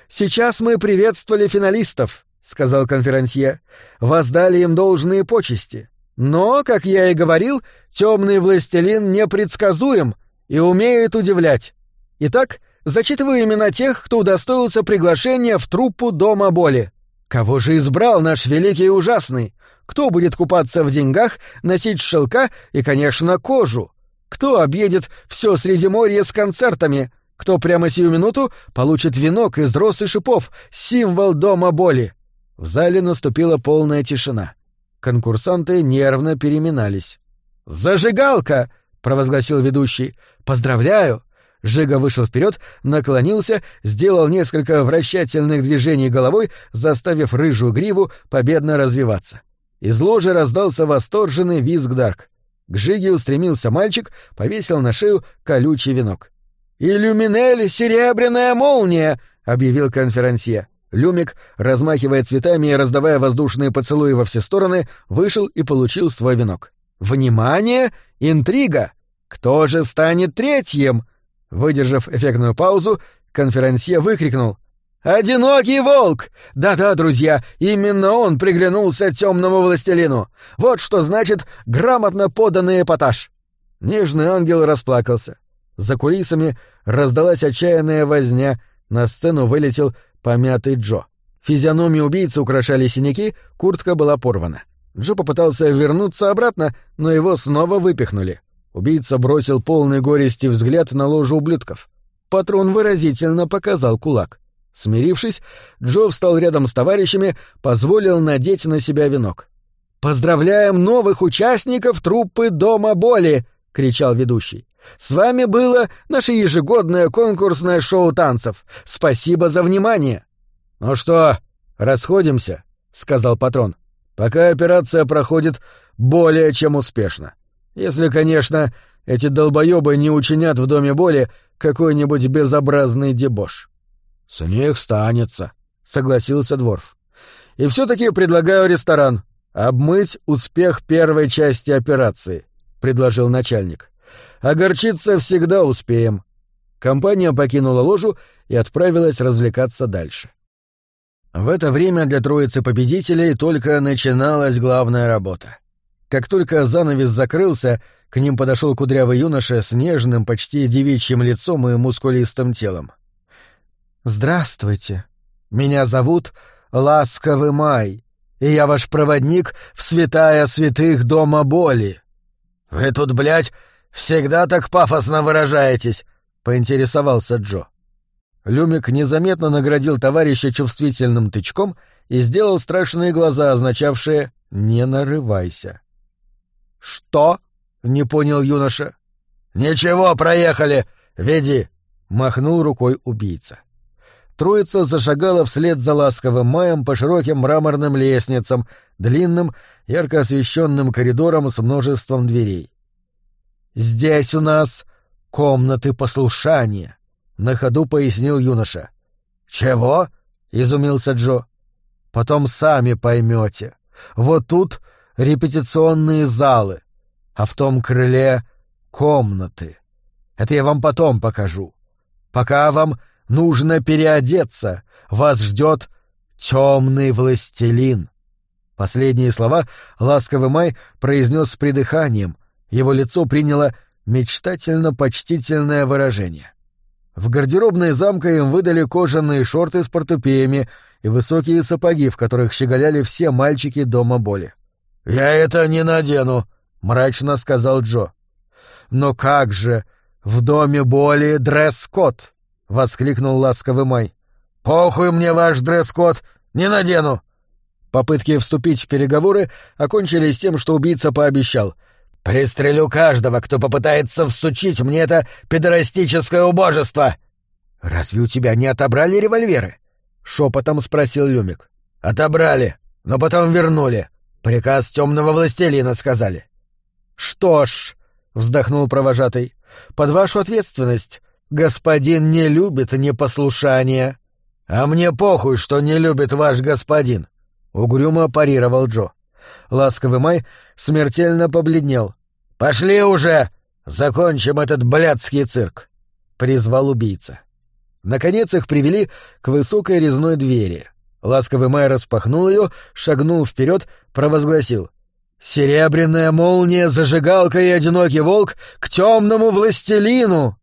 «Сейчас мы приветствовали финалистов», — сказал конферансье. «Воздали им должные почести. Но, как я и говорил, темный властелин непредсказуем и умеет удивлять. Итак, зачитываю имена тех, кто удостоился приглашения в труппу Дома боли. Кого же избрал наш великий и ужасный? Кто будет купаться в деньгах, носить шелка и, конечно, кожу? Кто объедет все Средиземорье с концертами? Кто прямо сию минуту получит венок из роз и шипов, символ Дома боли? В зале наступила полная тишина. Конкурсанты нервно переминались. «Зажигалка!» — провозгласил ведущий. «Поздравляю!» Жига вышел вперед, наклонился, сделал несколько вращательных движений головой, заставив рыжую гриву победно развиваться. Из ложи раздался восторженный визг Дарк. К Жиге устремился мальчик, повесил на шею колючий венок. «Иллюминель — серебряная молния!» — объявил конферансье. Люмик, размахивая цветами и раздавая воздушные поцелуи во все стороны, вышел и получил свой венок. «Внимание! Интрига! Кто же станет третьим?» Выдержав эффектную паузу, конферансье выкрикнул. «Одинокий волк! Да-да, друзья, именно он приглянулся темному властелину. Вот что значит грамотно поданный эпатаж!» Нежный ангел расплакался. За кулисами раздалась отчаянная возня, на сцену вылетел помятый Джо. Физиономию убийцы украшали синяки, куртка была порвана. Джо попытался вернуться обратно, но его снова выпихнули. Убийца бросил полный горести взгляд на ложу ублюдков. Патрон выразительно показал кулак. Смирившись, Джо встал рядом с товарищами, позволил надеть на себя венок. «Поздравляем новых участников труппы Дома боли!» — кричал ведущий. «С вами было наше ежегодное конкурсное шоу танцев. Спасибо за внимание!» «Ну что, расходимся?» — сказал патрон. «Пока операция проходит более чем успешно. Если, конечно, эти долбоебы не учинят в Доме боли какой-нибудь безобразный дебош». «С них станется», — согласился Дворф. «И все-таки предлагаю ресторан. Обмыть успех первой части операции», — предложил начальник. «Огорчиться всегда успеем». Компания покинула ложу и отправилась развлекаться дальше. В это время для троицы победителей только начиналась главная работа. Как только занавес закрылся, к ним подошел кудрявый юноша с нежным, почти девичьим лицом и мускулистым телом. «Здравствуйте. Меня зовут Ласковый Май, и я ваш проводник в святая святых Дома Боли». «Вы тут, блядь, всегда так пафосно выражаетесь», — поинтересовался Джо. Люмик незаметно наградил товарища чувствительным тычком и сделал страшные глаза, означавшие «не нарывайся». «Что?» — не понял юноша. «Ничего, проехали! Веди!» — махнул рукой убийца. Троица зашагала вслед за ласковым маем по широким мраморным лестницам, длинным, ярко освещенным коридором с множеством дверей. «Здесь у нас комнаты послушания», — на ходу пояснил юноша. «Чего?» — изумился Джо. «Потом сами поймете. Вот тут репетиционные залы, а в том крыле — комнаты. Это я вам потом покажу. Пока вам Нужно переодеться. Вас ждет темный властелин. Последние слова ласковый Май произнес с придыханием. Его лицо приняло мечтательно-почтительное выражение. В гардеробной замка им выдали кожаные шорты с портупеями и высокие сапоги, в которых щеголяли все мальчики дома боли. «Я это не надену», — мрачно сказал Джо. «Но как же? В доме боли дресс-код воскликнул ласковый Май. «Похуй мне ваш дресс-код! Не надену!» Попытки вступить в переговоры окончились тем, что убийца пообещал. «Пристрелю каждого, кто попытается всучить мне это педорастическое убожество!» «Разве у тебя не отобрали револьверы?» — шепотом спросил Люмик. «Отобрали, но потом вернули. Приказ темного властелина сказали». «Что ж», — вздохнул провожатый, — «под вашу ответственность господин не любит непослушания. А мне похуй, что не любит ваш господин, угрюмо парировал Джо. Ласковый Май смертельно побледнел. Пошли уже, закончим этот блядский цирк, призвал убийца. Наконец их привели к высокой резной двери. Ласковый Май распахнул ее, шагнул вперед, провозгласил. «Серебряная молния, зажигалка и одинокий волк к темному властелину!»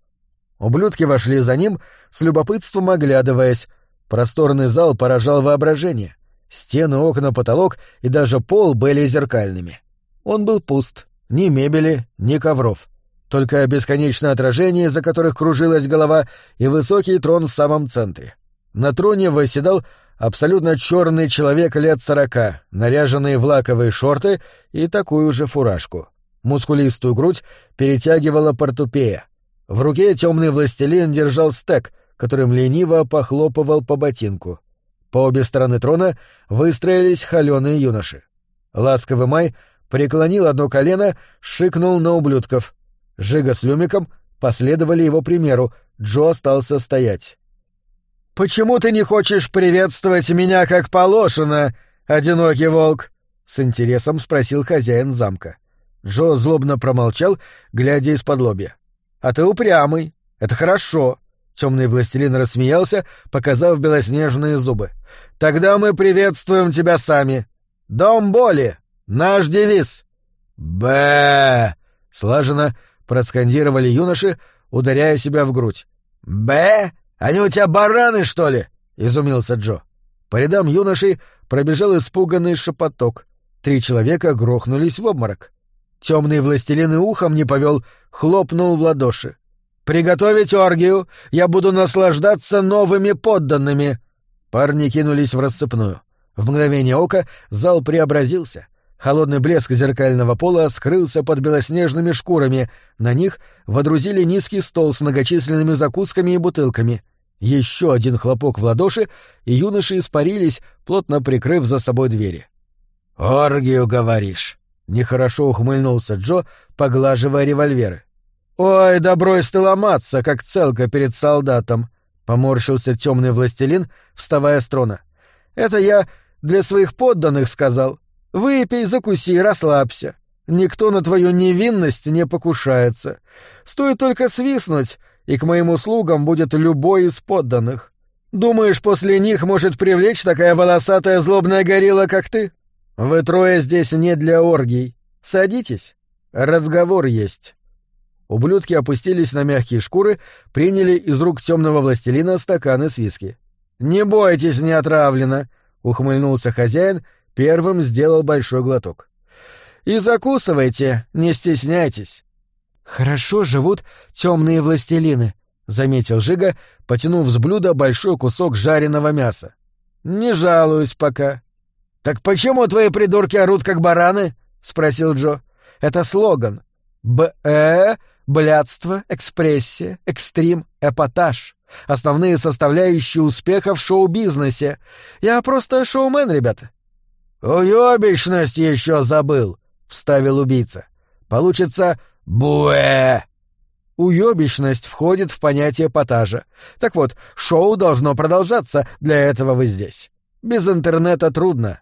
Ублюдки вошли за ним, с любопытством оглядываясь. Просторный зал поражал воображение. Стены, окна, потолок и даже пол были зеркальными. Он был пуст. Ни мебели, ни ковров. Только бесконечное отражение, за которых кружилась голова, и высокий трон в самом центре. На троне восседал абсолютно черный человек лет сорока, наряженный в лаковые шорты и такую же фуражку. Мускулистую грудь перетягивала портупея. В руке темный властелин держал стек, которым лениво похлопывал по ботинку. По обе стороны трона выстроились холеные юноши. Ласковый май преклонил одно колено, шикнул на ублюдков. Жига с Люмиком последовали его примеру, Джо остался стоять. «Почему ты не хочешь приветствовать меня как положено, одинокий волк?» — с интересом спросил хозяин замка. Джо злобно промолчал, глядя из-под лобья. А ты упрямый. Это хорошо. Темный властелин рассмеялся, показав белоснежные зубы. Тогда мы приветствуем тебя сами. Дом боли. Наш девиз. Б. Слаженно проскандировали юноши, ударяя себя в грудь. Б. Они у тебя бараны, что ли? изумился Джо. По рядам юношей пробежал испуганный шепоток. Три человека грохнулись в обморок. Темный властелин и ухом не повел, хлопнул в ладоши. Приготовить оргию! Я буду наслаждаться новыми подданными!» Парни кинулись в рассыпную. В мгновение ока зал преобразился. Холодный блеск зеркального пола скрылся под белоснежными шкурами, на них водрузили низкий стол с многочисленными закусками и бутылками. Еще один хлопок в ладоши, и юноши испарились, плотно прикрыв за собой двери. «Оргию, говоришь?» — нехорошо ухмыльнулся Джо, поглаживая револьверы. «Ой, да брось ты ломаться, как целка перед солдатом!» — поморщился темный властелин, вставая с трона. «Это я для своих подданных сказал. Выпей, закуси, расслабься. Никто на твою невинность не покушается. Стоит только свистнуть, и к моим услугам будет любой из подданных. Думаешь, после них может привлечь такая волосатая злобная горилла, как ты? Вы трое здесь не для оргий. Садитесь. Разговор есть. Ублюдки опустились на мягкие шкуры, приняли из рук темного властелина стаканы с виски. «Не бойтесь, не отравлено», — ухмыльнулся хозяин, первым сделал большой глоток. «И закусывайте, не стесняйтесь». «Хорошо живут темные властелины», — заметил Жига, потянув с блюда большой кусок жареного мяса. «Не жалуюсь пока». «Так почему твои придурки орут как бараны?» — спросил Джо. «Это слоган. Б-э, блядство, экспрессия, экстрим, эпатаж. Основные составляющие успеха в шоу-бизнесе. Я просто шоумен, ребята». «Уёбищность еще забыл», — вставил убийца. «Получится буэ». Уёбищность входит в понятие потажа. Так вот, шоу должно продолжаться, для этого вы здесь. Без интернета трудно.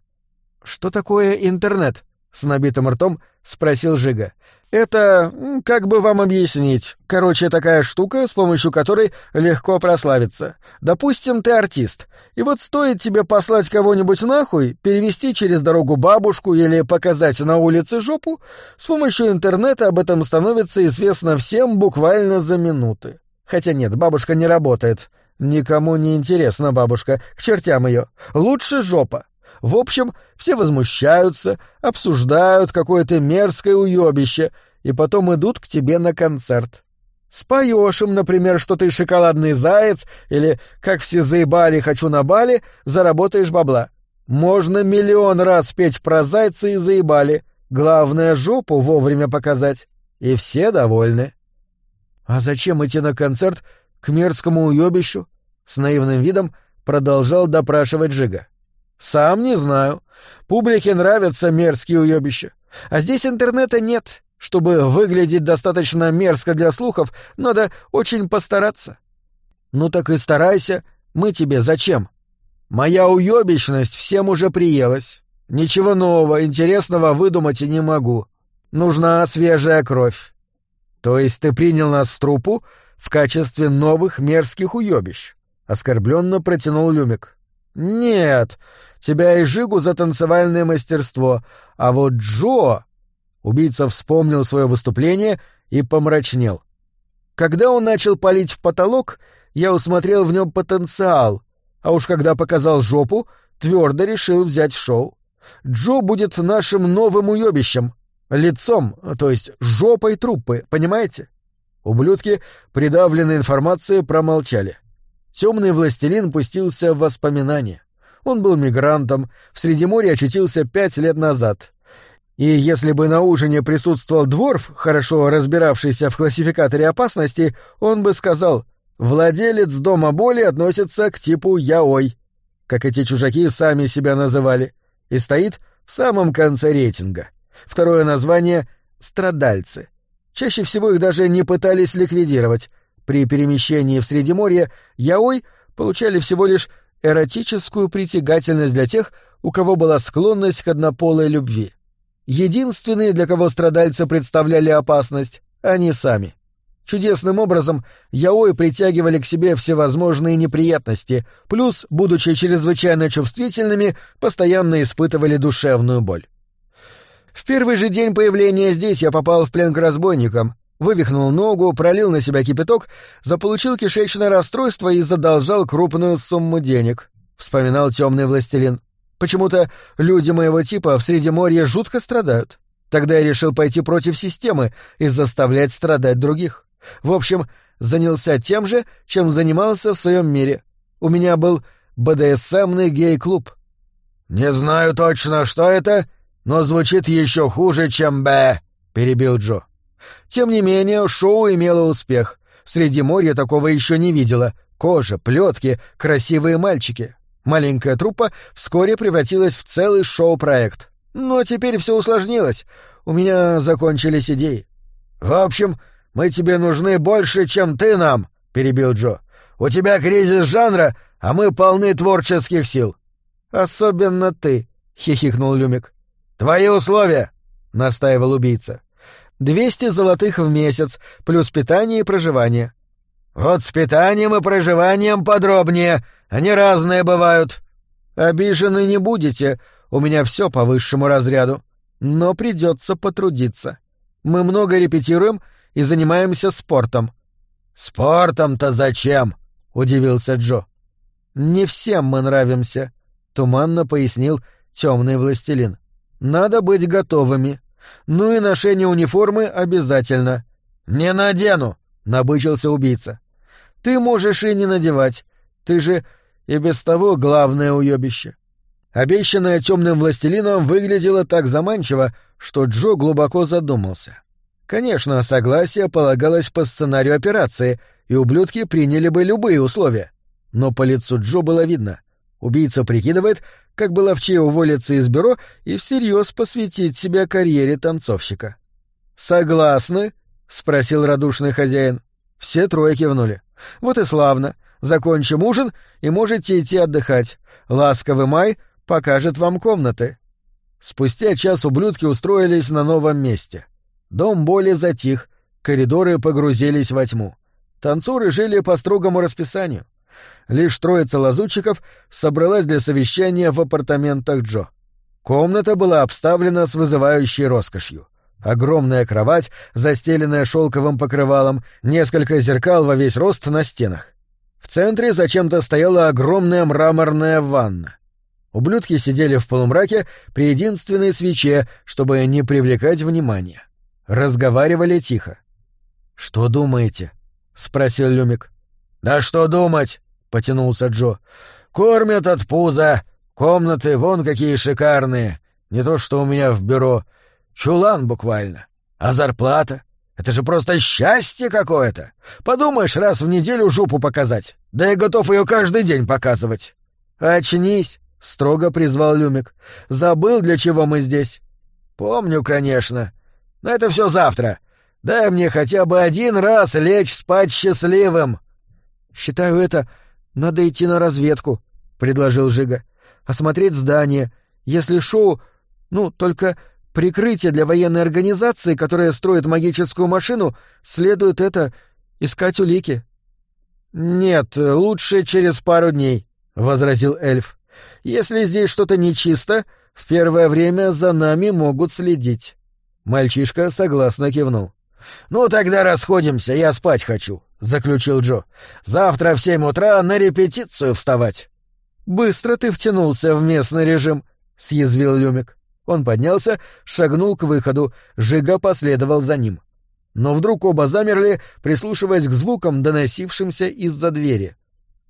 Что такое интернет? С набитым ртом спросил Жига. Это, как бы вам объяснить, короче, такая штука, с помощью которой легко прославиться. Допустим, ты артист, и вот стоит тебе послать кого-нибудь нахуй, перевести через дорогу бабушку или показать на улице жопу, с помощью интернета об этом становится известно всем буквально за минуты. Хотя нет, бабушка не работает. Никому не интересна бабушка, к чертям ее. Лучше жопа. В общем, все возмущаются, обсуждают какое-то мерзкое уебище, и потом идут к тебе на концерт. Споешь им, например, что ты шоколадный заяц, или, как все заебали, хочу на бале, заработаешь бабла. Можно миллион раз петь про зайца и заебали. Главное, жопу вовремя показать. И все довольны. А зачем идти на концерт к мерзкому уебищу? С наивным видом продолжал допрашивать Жига. Сам не знаю. Публике нравятся мерзкие уебища. А здесь интернета нет. Чтобы выглядеть достаточно мерзко для слухов, надо очень постараться. Ну так и старайся. Мы тебе зачем? Моя уебищность всем уже приелась. Ничего нового, интересного выдумать и не могу. Нужна свежая кровь. То есть ты принял нас в трупу в качестве новых мерзких уебищ? Оскорбленно протянул Люмик. Нет, тебя и Жигу за танцевальное мастерство, а вот Джо Убийца вспомнил свое выступление и помрачнел. Когда он начал палить в потолок, я усмотрел в нем потенциал, а уж когда показал жопу, твердо решил взять шоу. Джо будет нашим новым уебищем, лицом, то есть жопой труппы, понимаете? Ублюдки, придавленные информацией, промолчали. Темный властелин пустился в воспоминания. Он был мигрантом, в Средиморье очутился пять лет назад. И если бы на ужине присутствовал Дворф, хорошо разбиравшийся в классификаторе опасности, он бы сказал «Владелец дома боли относится к типу яой», как эти чужаки сами себя называли, и стоит в самом конце рейтинга. Второе название — «страдальцы». Чаще всего их даже не пытались ликвидировать. При перемещении в Средиморье яой получали всего лишь эротическую притягательность для тех, у кого была склонность к однополой любви. Единственные, для кого страдальцы представляли опасность, они сами. Чудесным образом яой притягивали к себе всевозможные неприятности, плюс, будучи чрезвычайно чувствительными, постоянно испытывали душевную боль. В первый же день появления здесь я попал в плен к разбойникам, вывихнул ногу, пролил на себя кипяток, заполучил кишечное расстройство и задолжал крупную сумму денег, — вспоминал темный властелин. Почему-то люди моего типа в Средиземорье жутко страдают. Тогда я решил пойти против системы и заставлять страдать других. В общем, занялся тем же, чем занимался в своем мире. У меня был БДСМный гей-клуб. «Не знаю точно, что это, но звучит еще хуже, чем «Б», — перебил Джо. Тем не менее, шоу имело успех. Среди моря такого еще не видела. Кожа, плетки, красивые мальчики. Маленькая труппа вскоре превратилась в целый шоу-проект. Но теперь все усложнилось. У меня закончились идеи. «В общем, мы тебе нужны больше, чем ты нам», — перебил Джо. «У тебя кризис жанра, а мы полны творческих сил». «Особенно ты», — хихикнул Люмик. «Твои условия», — настаивал убийца. «Двести золотых в месяц, плюс питание и проживание». «Вот с питанием и проживанием подробнее. Они разные бывают». «Обижены не будете. У меня все по высшему разряду. Но придется потрудиться. Мы много репетируем и занимаемся спортом». «Спортом-то зачем?» — удивился Джо. «Не всем мы нравимся», — туманно пояснил темный властелин. «Надо быть готовыми. Ну и ношение униформы обязательно». «Не надену», — набычился убийца. «Ты можешь и не надевать. Ты же и без того главное уебище». Обещанное темным властелином выглядело так заманчиво, что Джо глубоко задумался. Конечно, согласие полагалось по сценарию операции, и ублюдки приняли бы любые условия. Но по лицу Джо было видно. Убийца прикидывает, как бы ловчее уволиться из бюро и всерьез посвятить себя карьере танцовщика. «Согласны?» — спросил радушный хозяин. Все трое кивнули. «Вот и славно. Закончим ужин, и можете идти отдыхать. Ласковый май покажет вам комнаты». Спустя час ублюдки устроились на новом месте. Дом более затих, коридоры погрузились во тьму. Танцоры жили по строгому расписанию. Лишь троица лазутчиков собралась для совещания в апартаментах Джо. Комната была обставлена с вызывающей роскошью. Огромная кровать, застеленная шелковым покрывалом, несколько зеркал во весь рост на стенах. В центре зачем-то стояла огромная мраморная ванна. Ублюдки сидели в полумраке при единственной свече, чтобы не привлекать внимания. Разговаривали тихо. «Что думаете?» — спросил Люмик. «Да что думать?» — потянулся Джо. «Кормят от пуза. Комнаты вон какие шикарные. Не то что у меня в бюро. Чулан буквально. А зарплата? Это же просто счастье какое-то. Подумаешь, раз в неделю жопу показать. Да я готов ее каждый день показывать». «Очнись!» — строго призвал Люмик. «Забыл, для чего мы здесь?» «Помню, конечно. Но это все завтра. Дай мне хотя бы один раз лечь спать счастливым». «Считаю это... Надо идти на разведку», — предложил Жига. «Осмотреть здание. Если шоу... Ну, только прикрытие для военной организации, которая строит магическую машину, следует это... искать улики». «Нет, лучше через пару дней», — возразил эльф. Если здесь что-то нечисто, в первое время за нами могут следить. Мальчишка согласно кивнул. «Ну тогда расходимся, я спать хочу», — заключил Джо. «Завтра в семь утра на репетицию вставать». «Быстро ты втянулся в местный режим», — съязвил Люмик. Он поднялся, шагнул к выходу, Жига последовал за ним. Но вдруг оба замерли, прислушиваясь к звукам, доносившимся из-за двери.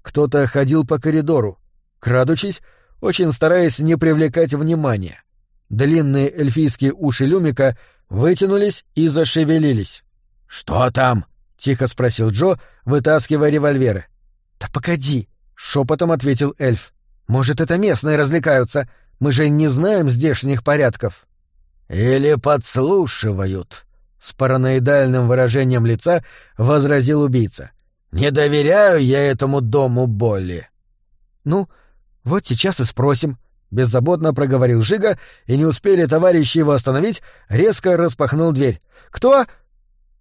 Кто-то ходил по коридору. Крадучись, очень стараясь не привлекать внимания. Длинные эльфийские уши Люмика вытянулись и зашевелились. «Что там?» — тихо спросил Джо, вытаскивая револьверы. «Да погоди!» — шепотом ответил эльф. «Может, это местные развлекаются? Мы же не знаем здешних порядков». «Или подслушивают», — с параноидальным выражением лица возразил убийца. «Не доверяю я этому дому боли». «Ну, «Вот сейчас и спросим», — беззаботно проговорил Жига, и не успели товарищи его остановить, резко распахнул дверь. «Кто?»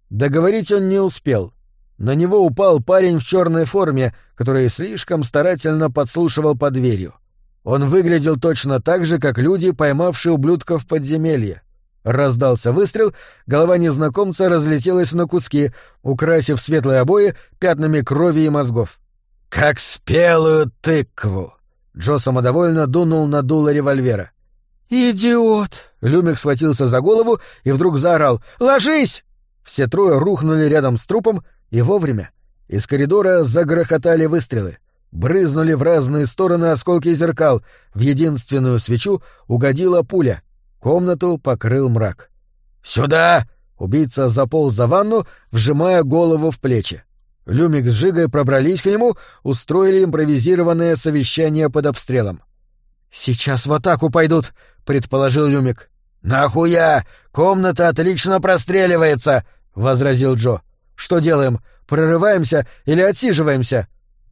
Договорить он не успел. На него упал парень в черной форме, который слишком старательно подслушивал под дверью. Он выглядел точно так же, как люди, поймавшие ублюдков в подземелье. Раздался выстрел, голова незнакомца разлетелась на куски, украсив светлые обои пятнами крови и мозгов. «Как спелую тыкву!» Джо самодовольно дунул на дуло револьвера. «Идиот!» Люмик схватился за голову и вдруг заорал «Ложись!» Все трое рухнули рядом с трупом и вовремя. Из коридора загрохотали выстрелы. Брызнули в разные стороны осколки зеркал. В единственную свечу угодила пуля. Комнату покрыл мрак. «Сюда!» — убийца заполз за ванну, вжимая голову в плечи. Люмик с Жигой пробрались к нему, устроили импровизированное совещание под обстрелом. «Сейчас в атаку пойдут», — предположил Люмик. «Нахуя? Комната отлично простреливается!» — возразил Джо. «Что делаем? Прорываемся или отсиживаемся?»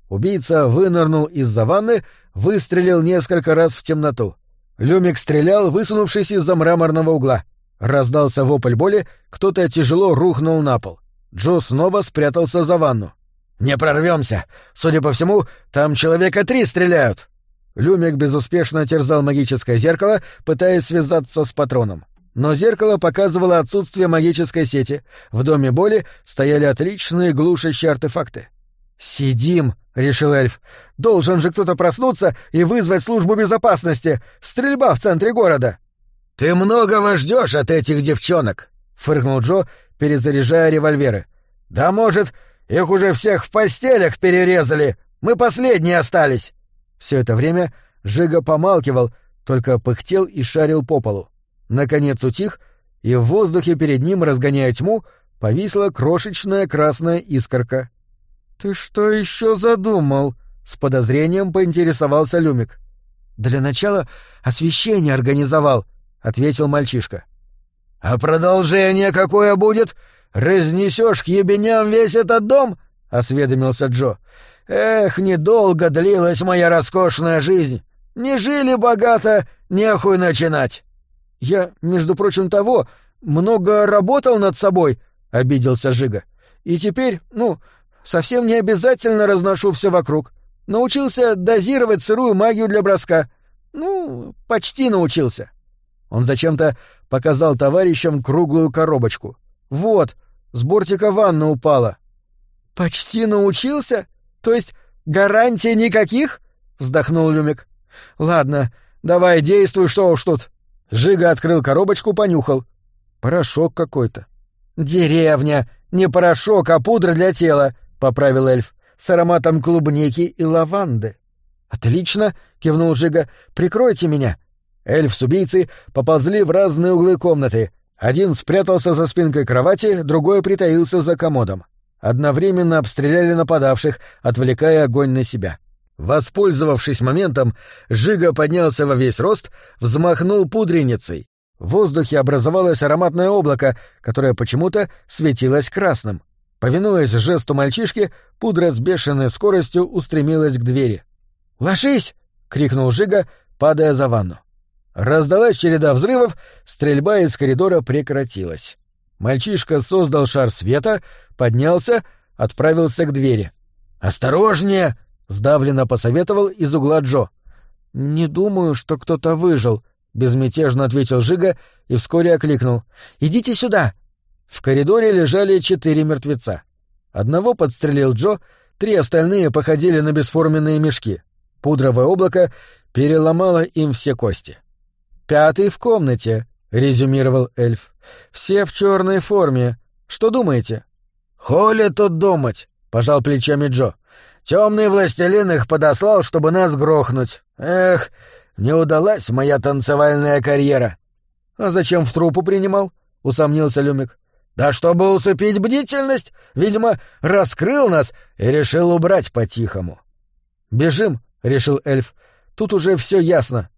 Убийца вынырнул из-за ванны, выстрелил несколько раз в темноту. Люмик стрелял, высунувшись из-за мраморного угла. Раздался вопль боли, кто-то тяжело рухнул на пол. Джо снова спрятался за ванну. «Не прорвемся! Судя по всему, там человека три стреляют!» Люмик безуспешно терзал магическое зеркало, пытаясь связаться с патроном. Но зеркало показывало отсутствие магической сети. В доме боли стояли отличные глушащие артефакты. «Сидим», — решил эльф. «Должен же кто-то проснуться и вызвать службу безопасности. Стрельба в центре города». «Ты многого ждешь от этих девчонок», — фыркнул Джо, перезаряжая револьверы. «Да, может, их уже всех в постелях перерезали. Мы последние остались». Все это время Жига помалкивал, только пыхтел и шарил по полу. Наконец утих, и в воздухе перед ним, разгоняя тьму, повисла крошечная красная искорка. «Ты что еще задумал?» — с подозрением поинтересовался Люмик. «Для начала освещение организовал», — ответил мальчишка. «А продолжение какое будет? Разнесешь к ебеням весь этот дом?» — осведомился Джо. «Эх, недолго длилась моя роскошная жизнь. Не жили богато, нехуй начинать». «Я, между прочим, того, много работал над собой», — обиделся Жига. «И теперь, ну, совсем не обязательно разношу все вокруг. Научился дозировать сырую магию для броска. Ну, почти научился». Он зачем-то показал товарищам круглую коробочку. «Вот, с бортика ванна упала». «Почти научился? То есть гарантий никаких?» — вздохнул Люмик. «Ладно, давай действуй, что уж тут». Жига открыл коробочку, понюхал. Порошок какой-то. «Деревня! Не порошок, а пудра для тела!» — поправил эльф. «С ароматом клубники и лаванды». «Отлично!» — кивнул Жига. «Прикройте меня!» Эльф с убийцей поползли в разные углы комнаты. Один спрятался за спинкой кровати, другой притаился за комодом. Одновременно обстреляли нападавших, отвлекая огонь на себя. Воспользовавшись моментом, Жига поднялся во весь рост, взмахнул пудреницей. В воздухе образовалось ароматное облако, которое почему-то светилось красным. Повинуясь жесту мальчишки, пудра с бешеной скоростью устремилась к двери. «Ложись!» — крикнул Жига, падая за ванну. Раздалась череда взрывов, стрельба из коридора прекратилась. Мальчишка создал шар света, поднялся, отправился к двери. «Осторожнее!» — сдавленно посоветовал из угла Джо. «Не думаю, что кто-то выжил», — безмятежно ответил Жига и вскоре окликнул. «Идите сюда!» В коридоре лежали четыре мертвеца. Одного подстрелил Джо, три остальные походили на бесформенные мешки. Пудровое облако переломало им все кости. «Пятый в комнате», — резюмировал эльф. «Все в черной форме. Что думаете?» «Холи тут думать», — пожал плечами Джо. Темный властелин их подослал, чтобы нас грохнуть. Эх, не удалась моя танцевальная карьера. А зачем в трупу принимал? усомнился Люмик. Да чтобы усыпить бдительность, видимо, раскрыл нас и решил убрать по-тихому. Бежим, решил эльф. Тут уже все ясно.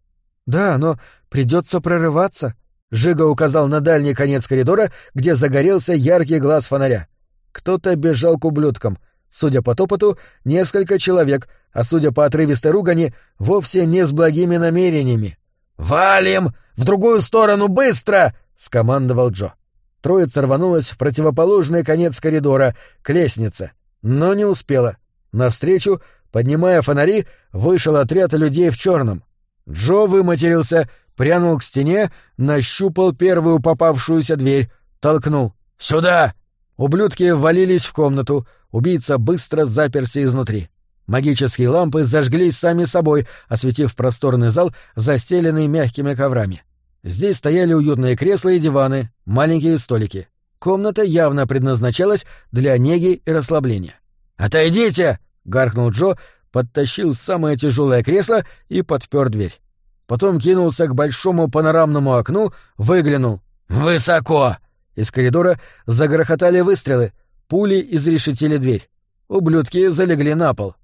Да, но придется прорываться. Жига указал на дальний конец коридора, где загорелся яркий глаз фонаря. Кто-то бежал к ублюдкам — Судя по топоту, несколько человек, а судя по отрывистой ругани, вовсе не с благими намерениями. «Валим! В другую сторону, быстро!» — скомандовал Джо. Троица рванулась в противоположный конец коридора, к лестнице, но не успела. Навстречу, поднимая фонари, вышел отряд людей в черном. Джо выматерился, прянул к стене, нащупал первую попавшуюся дверь, толкнул. «Сюда!» Ублюдки ввалились в комнату, убийца быстро заперся изнутри. Магические лампы зажглись сами собой, осветив просторный зал, застеленный мягкими коврами. Здесь стояли уютные кресла и диваны, маленькие столики. Комната явно предназначалась для неги и расслабления. «Отойдите!» — гаркнул Джо, подтащил самое тяжелое кресло и подпер дверь. Потом кинулся к большому панорамному окну, выглянул. «Высоко!» Из коридора загрохотали выстрелы, пули изрешетили дверь. Ублюдки залегли на пол.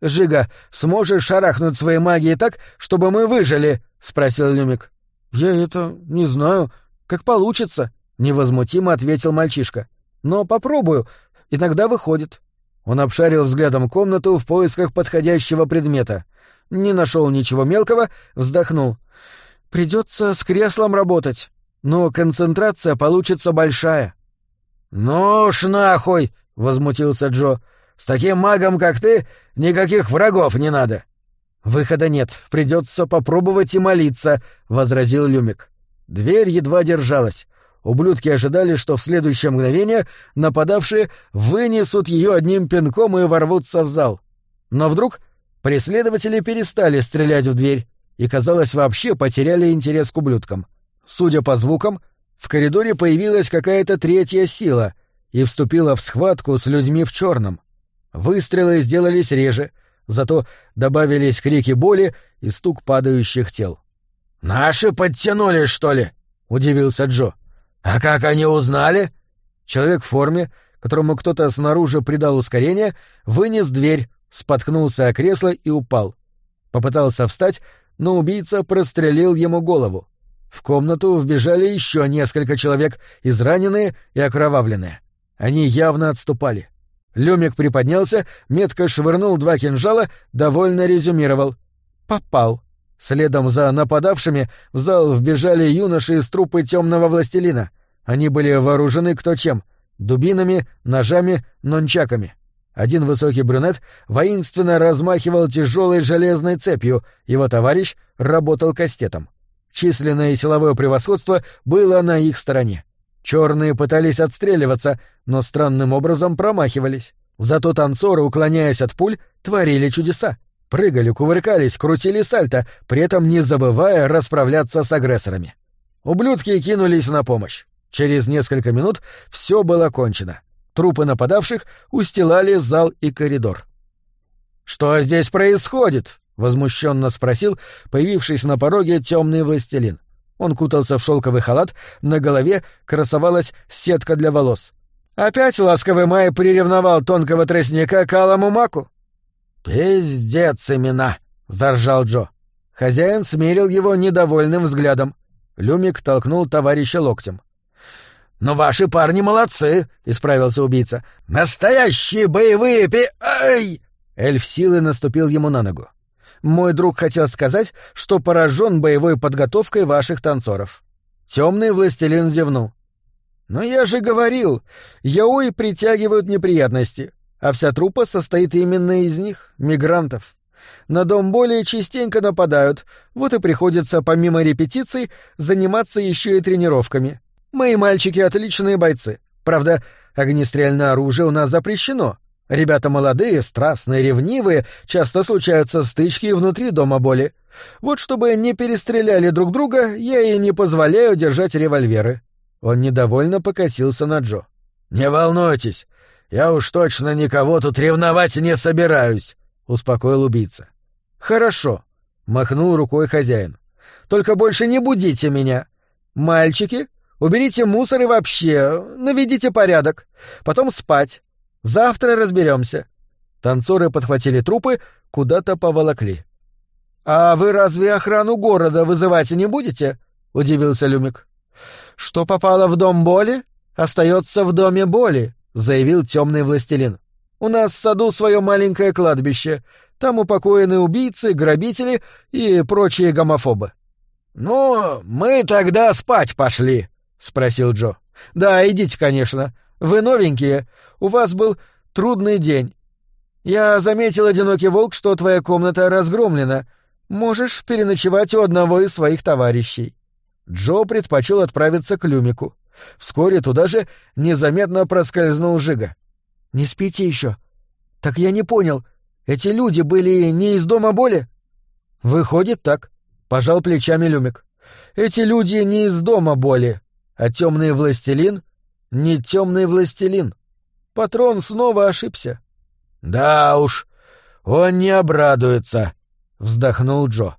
«Жига, сможешь шарахнуть своей магией так, чтобы мы выжили?» — спросил Люмик. «Я это не знаю. Как получится», — невозмутимо ответил мальчишка. «Но попробую. Иногда выходит». Он обшарил взглядом комнату в поисках подходящего предмета. Не нашел ничего мелкого, вздохнул. «Придется с креслом работать, но концентрация получится большая». «Ну уж нахуй!» — возмутился Джо. «С таким магом, как ты, никаких врагов не надо». «Выхода нет, придется попробовать и молиться», — возразил Люмик. Дверь едва держалась. Ублюдки ожидали, что в следующее мгновение нападавшие вынесут ее одним пинком и ворвутся в зал. Но вдруг преследователи перестали стрелять в дверь и, казалось, вообще потеряли интерес к ублюдкам. Судя по звукам, в коридоре появилась какая-то третья сила и вступила в схватку с людьми в черном. Выстрелы сделались реже, зато добавились крики боли и стук падающих тел. «Наши подтянулись, что ли?» — удивился Джо. «А как они узнали?» Человек в форме, которому кто-то снаружи придал ускорение, вынес дверь, споткнулся о кресло и упал. Попытался встать, но убийца прострелил ему голову. В комнату вбежали еще несколько человек, израненные и окровавленные. Они явно отступали. Люмик приподнялся, метко швырнул два кинжала, довольно резюмировал. «Попал». Следом за нападавшими в зал вбежали юноши из трупы темного властелина. Они были вооружены кто чем — дубинами, ножами, нончаками. Один высокий брюнет воинственно размахивал тяжелой железной цепью, его товарищ работал кастетом. Численное и силовое превосходство было на их стороне. Черные пытались отстреливаться, но странным образом промахивались. Зато танцоры, уклоняясь от пуль, творили чудеса. Прыгали, кувыркались, крутили сальто, при этом не забывая расправляться с агрессорами. Ублюдки кинулись на помощь. Через несколько минут все было кончено. Трупы нападавших устилали зал и коридор. «Что здесь происходит?» — возмущенно спросил, появившись на пороге темный властелин. Он кутался в шелковый халат, на голове красовалась сетка для волос. «Опять ласковый май приревновал тонкого тростника к алому маку?» «Пиздец имена!» — заржал Джо. Хозяин смерил его недовольным взглядом. Люмик толкнул товарища локтем. «Но ваши парни молодцы!» — исправился убийца. «Настоящие боевые пи... Ай!» Эльф силы наступил ему на ногу. «Мой друг хотел сказать, что поражен боевой подготовкой ваших танцоров». Темный властелин зевнул. «Но я же говорил, яои притягивают неприятности а вся трупа состоит именно из них, мигрантов. На дом более частенько нападают, вот и приходится помимо репетиций заниматься еще и тренировками. Мои мальчики отличные бойцы. Правда, огнестрельное оружие у нас запрещено. Ребята молодые, страстные, ревнивые, часто случаются стычки внутри дома боли. Вот чтобы не перестреляли друг друга, я и не позволяю держать револьверы. Он недовольно покосился на Джо. «Не волнуйтесь, «Я уж точно никого тут ревновать не собираюсь», — успокоил убийца. «Хорошо», — махнул рукой хозяин. «Только больше не будите меня. Мальчики, уберите мусор и вообще наведите порядок. Потом спать. Завтра разберемся». Танцоры подхватили трупы, куда-то поволокли. «А вы разве охрану города вызывать не будете?» — удивился Люмик. «Что попало в дом боли, остается в доме боли», — заявил темный властелин. «У нас в саду свое маленькое кладбище. Там упокоены убийцы, грабители и прочие гомофобы». «Ну, мы тогда спать пошли», — спросил Джо. «Да, идите, конечно. Вы новенькие. У вас был трудный день. Я заметил, одинокий волк, что твоя комната разгромлена. Можешь переночевать у одного из своих товарищей». Джо предпочел отправиться к Люмику. Вскоре туда же незаметно проскользнул Жига. «Не спите еще?» «Так я не понял. Эти люди были не из дома боли?» «Выходит так», — пожал плечами Люмик. «Эти люди не из дома боли, а темный властелин — не темный властелин. Патрон снова ошибся». Да уж, он не обрадуется, вздохнул Джо.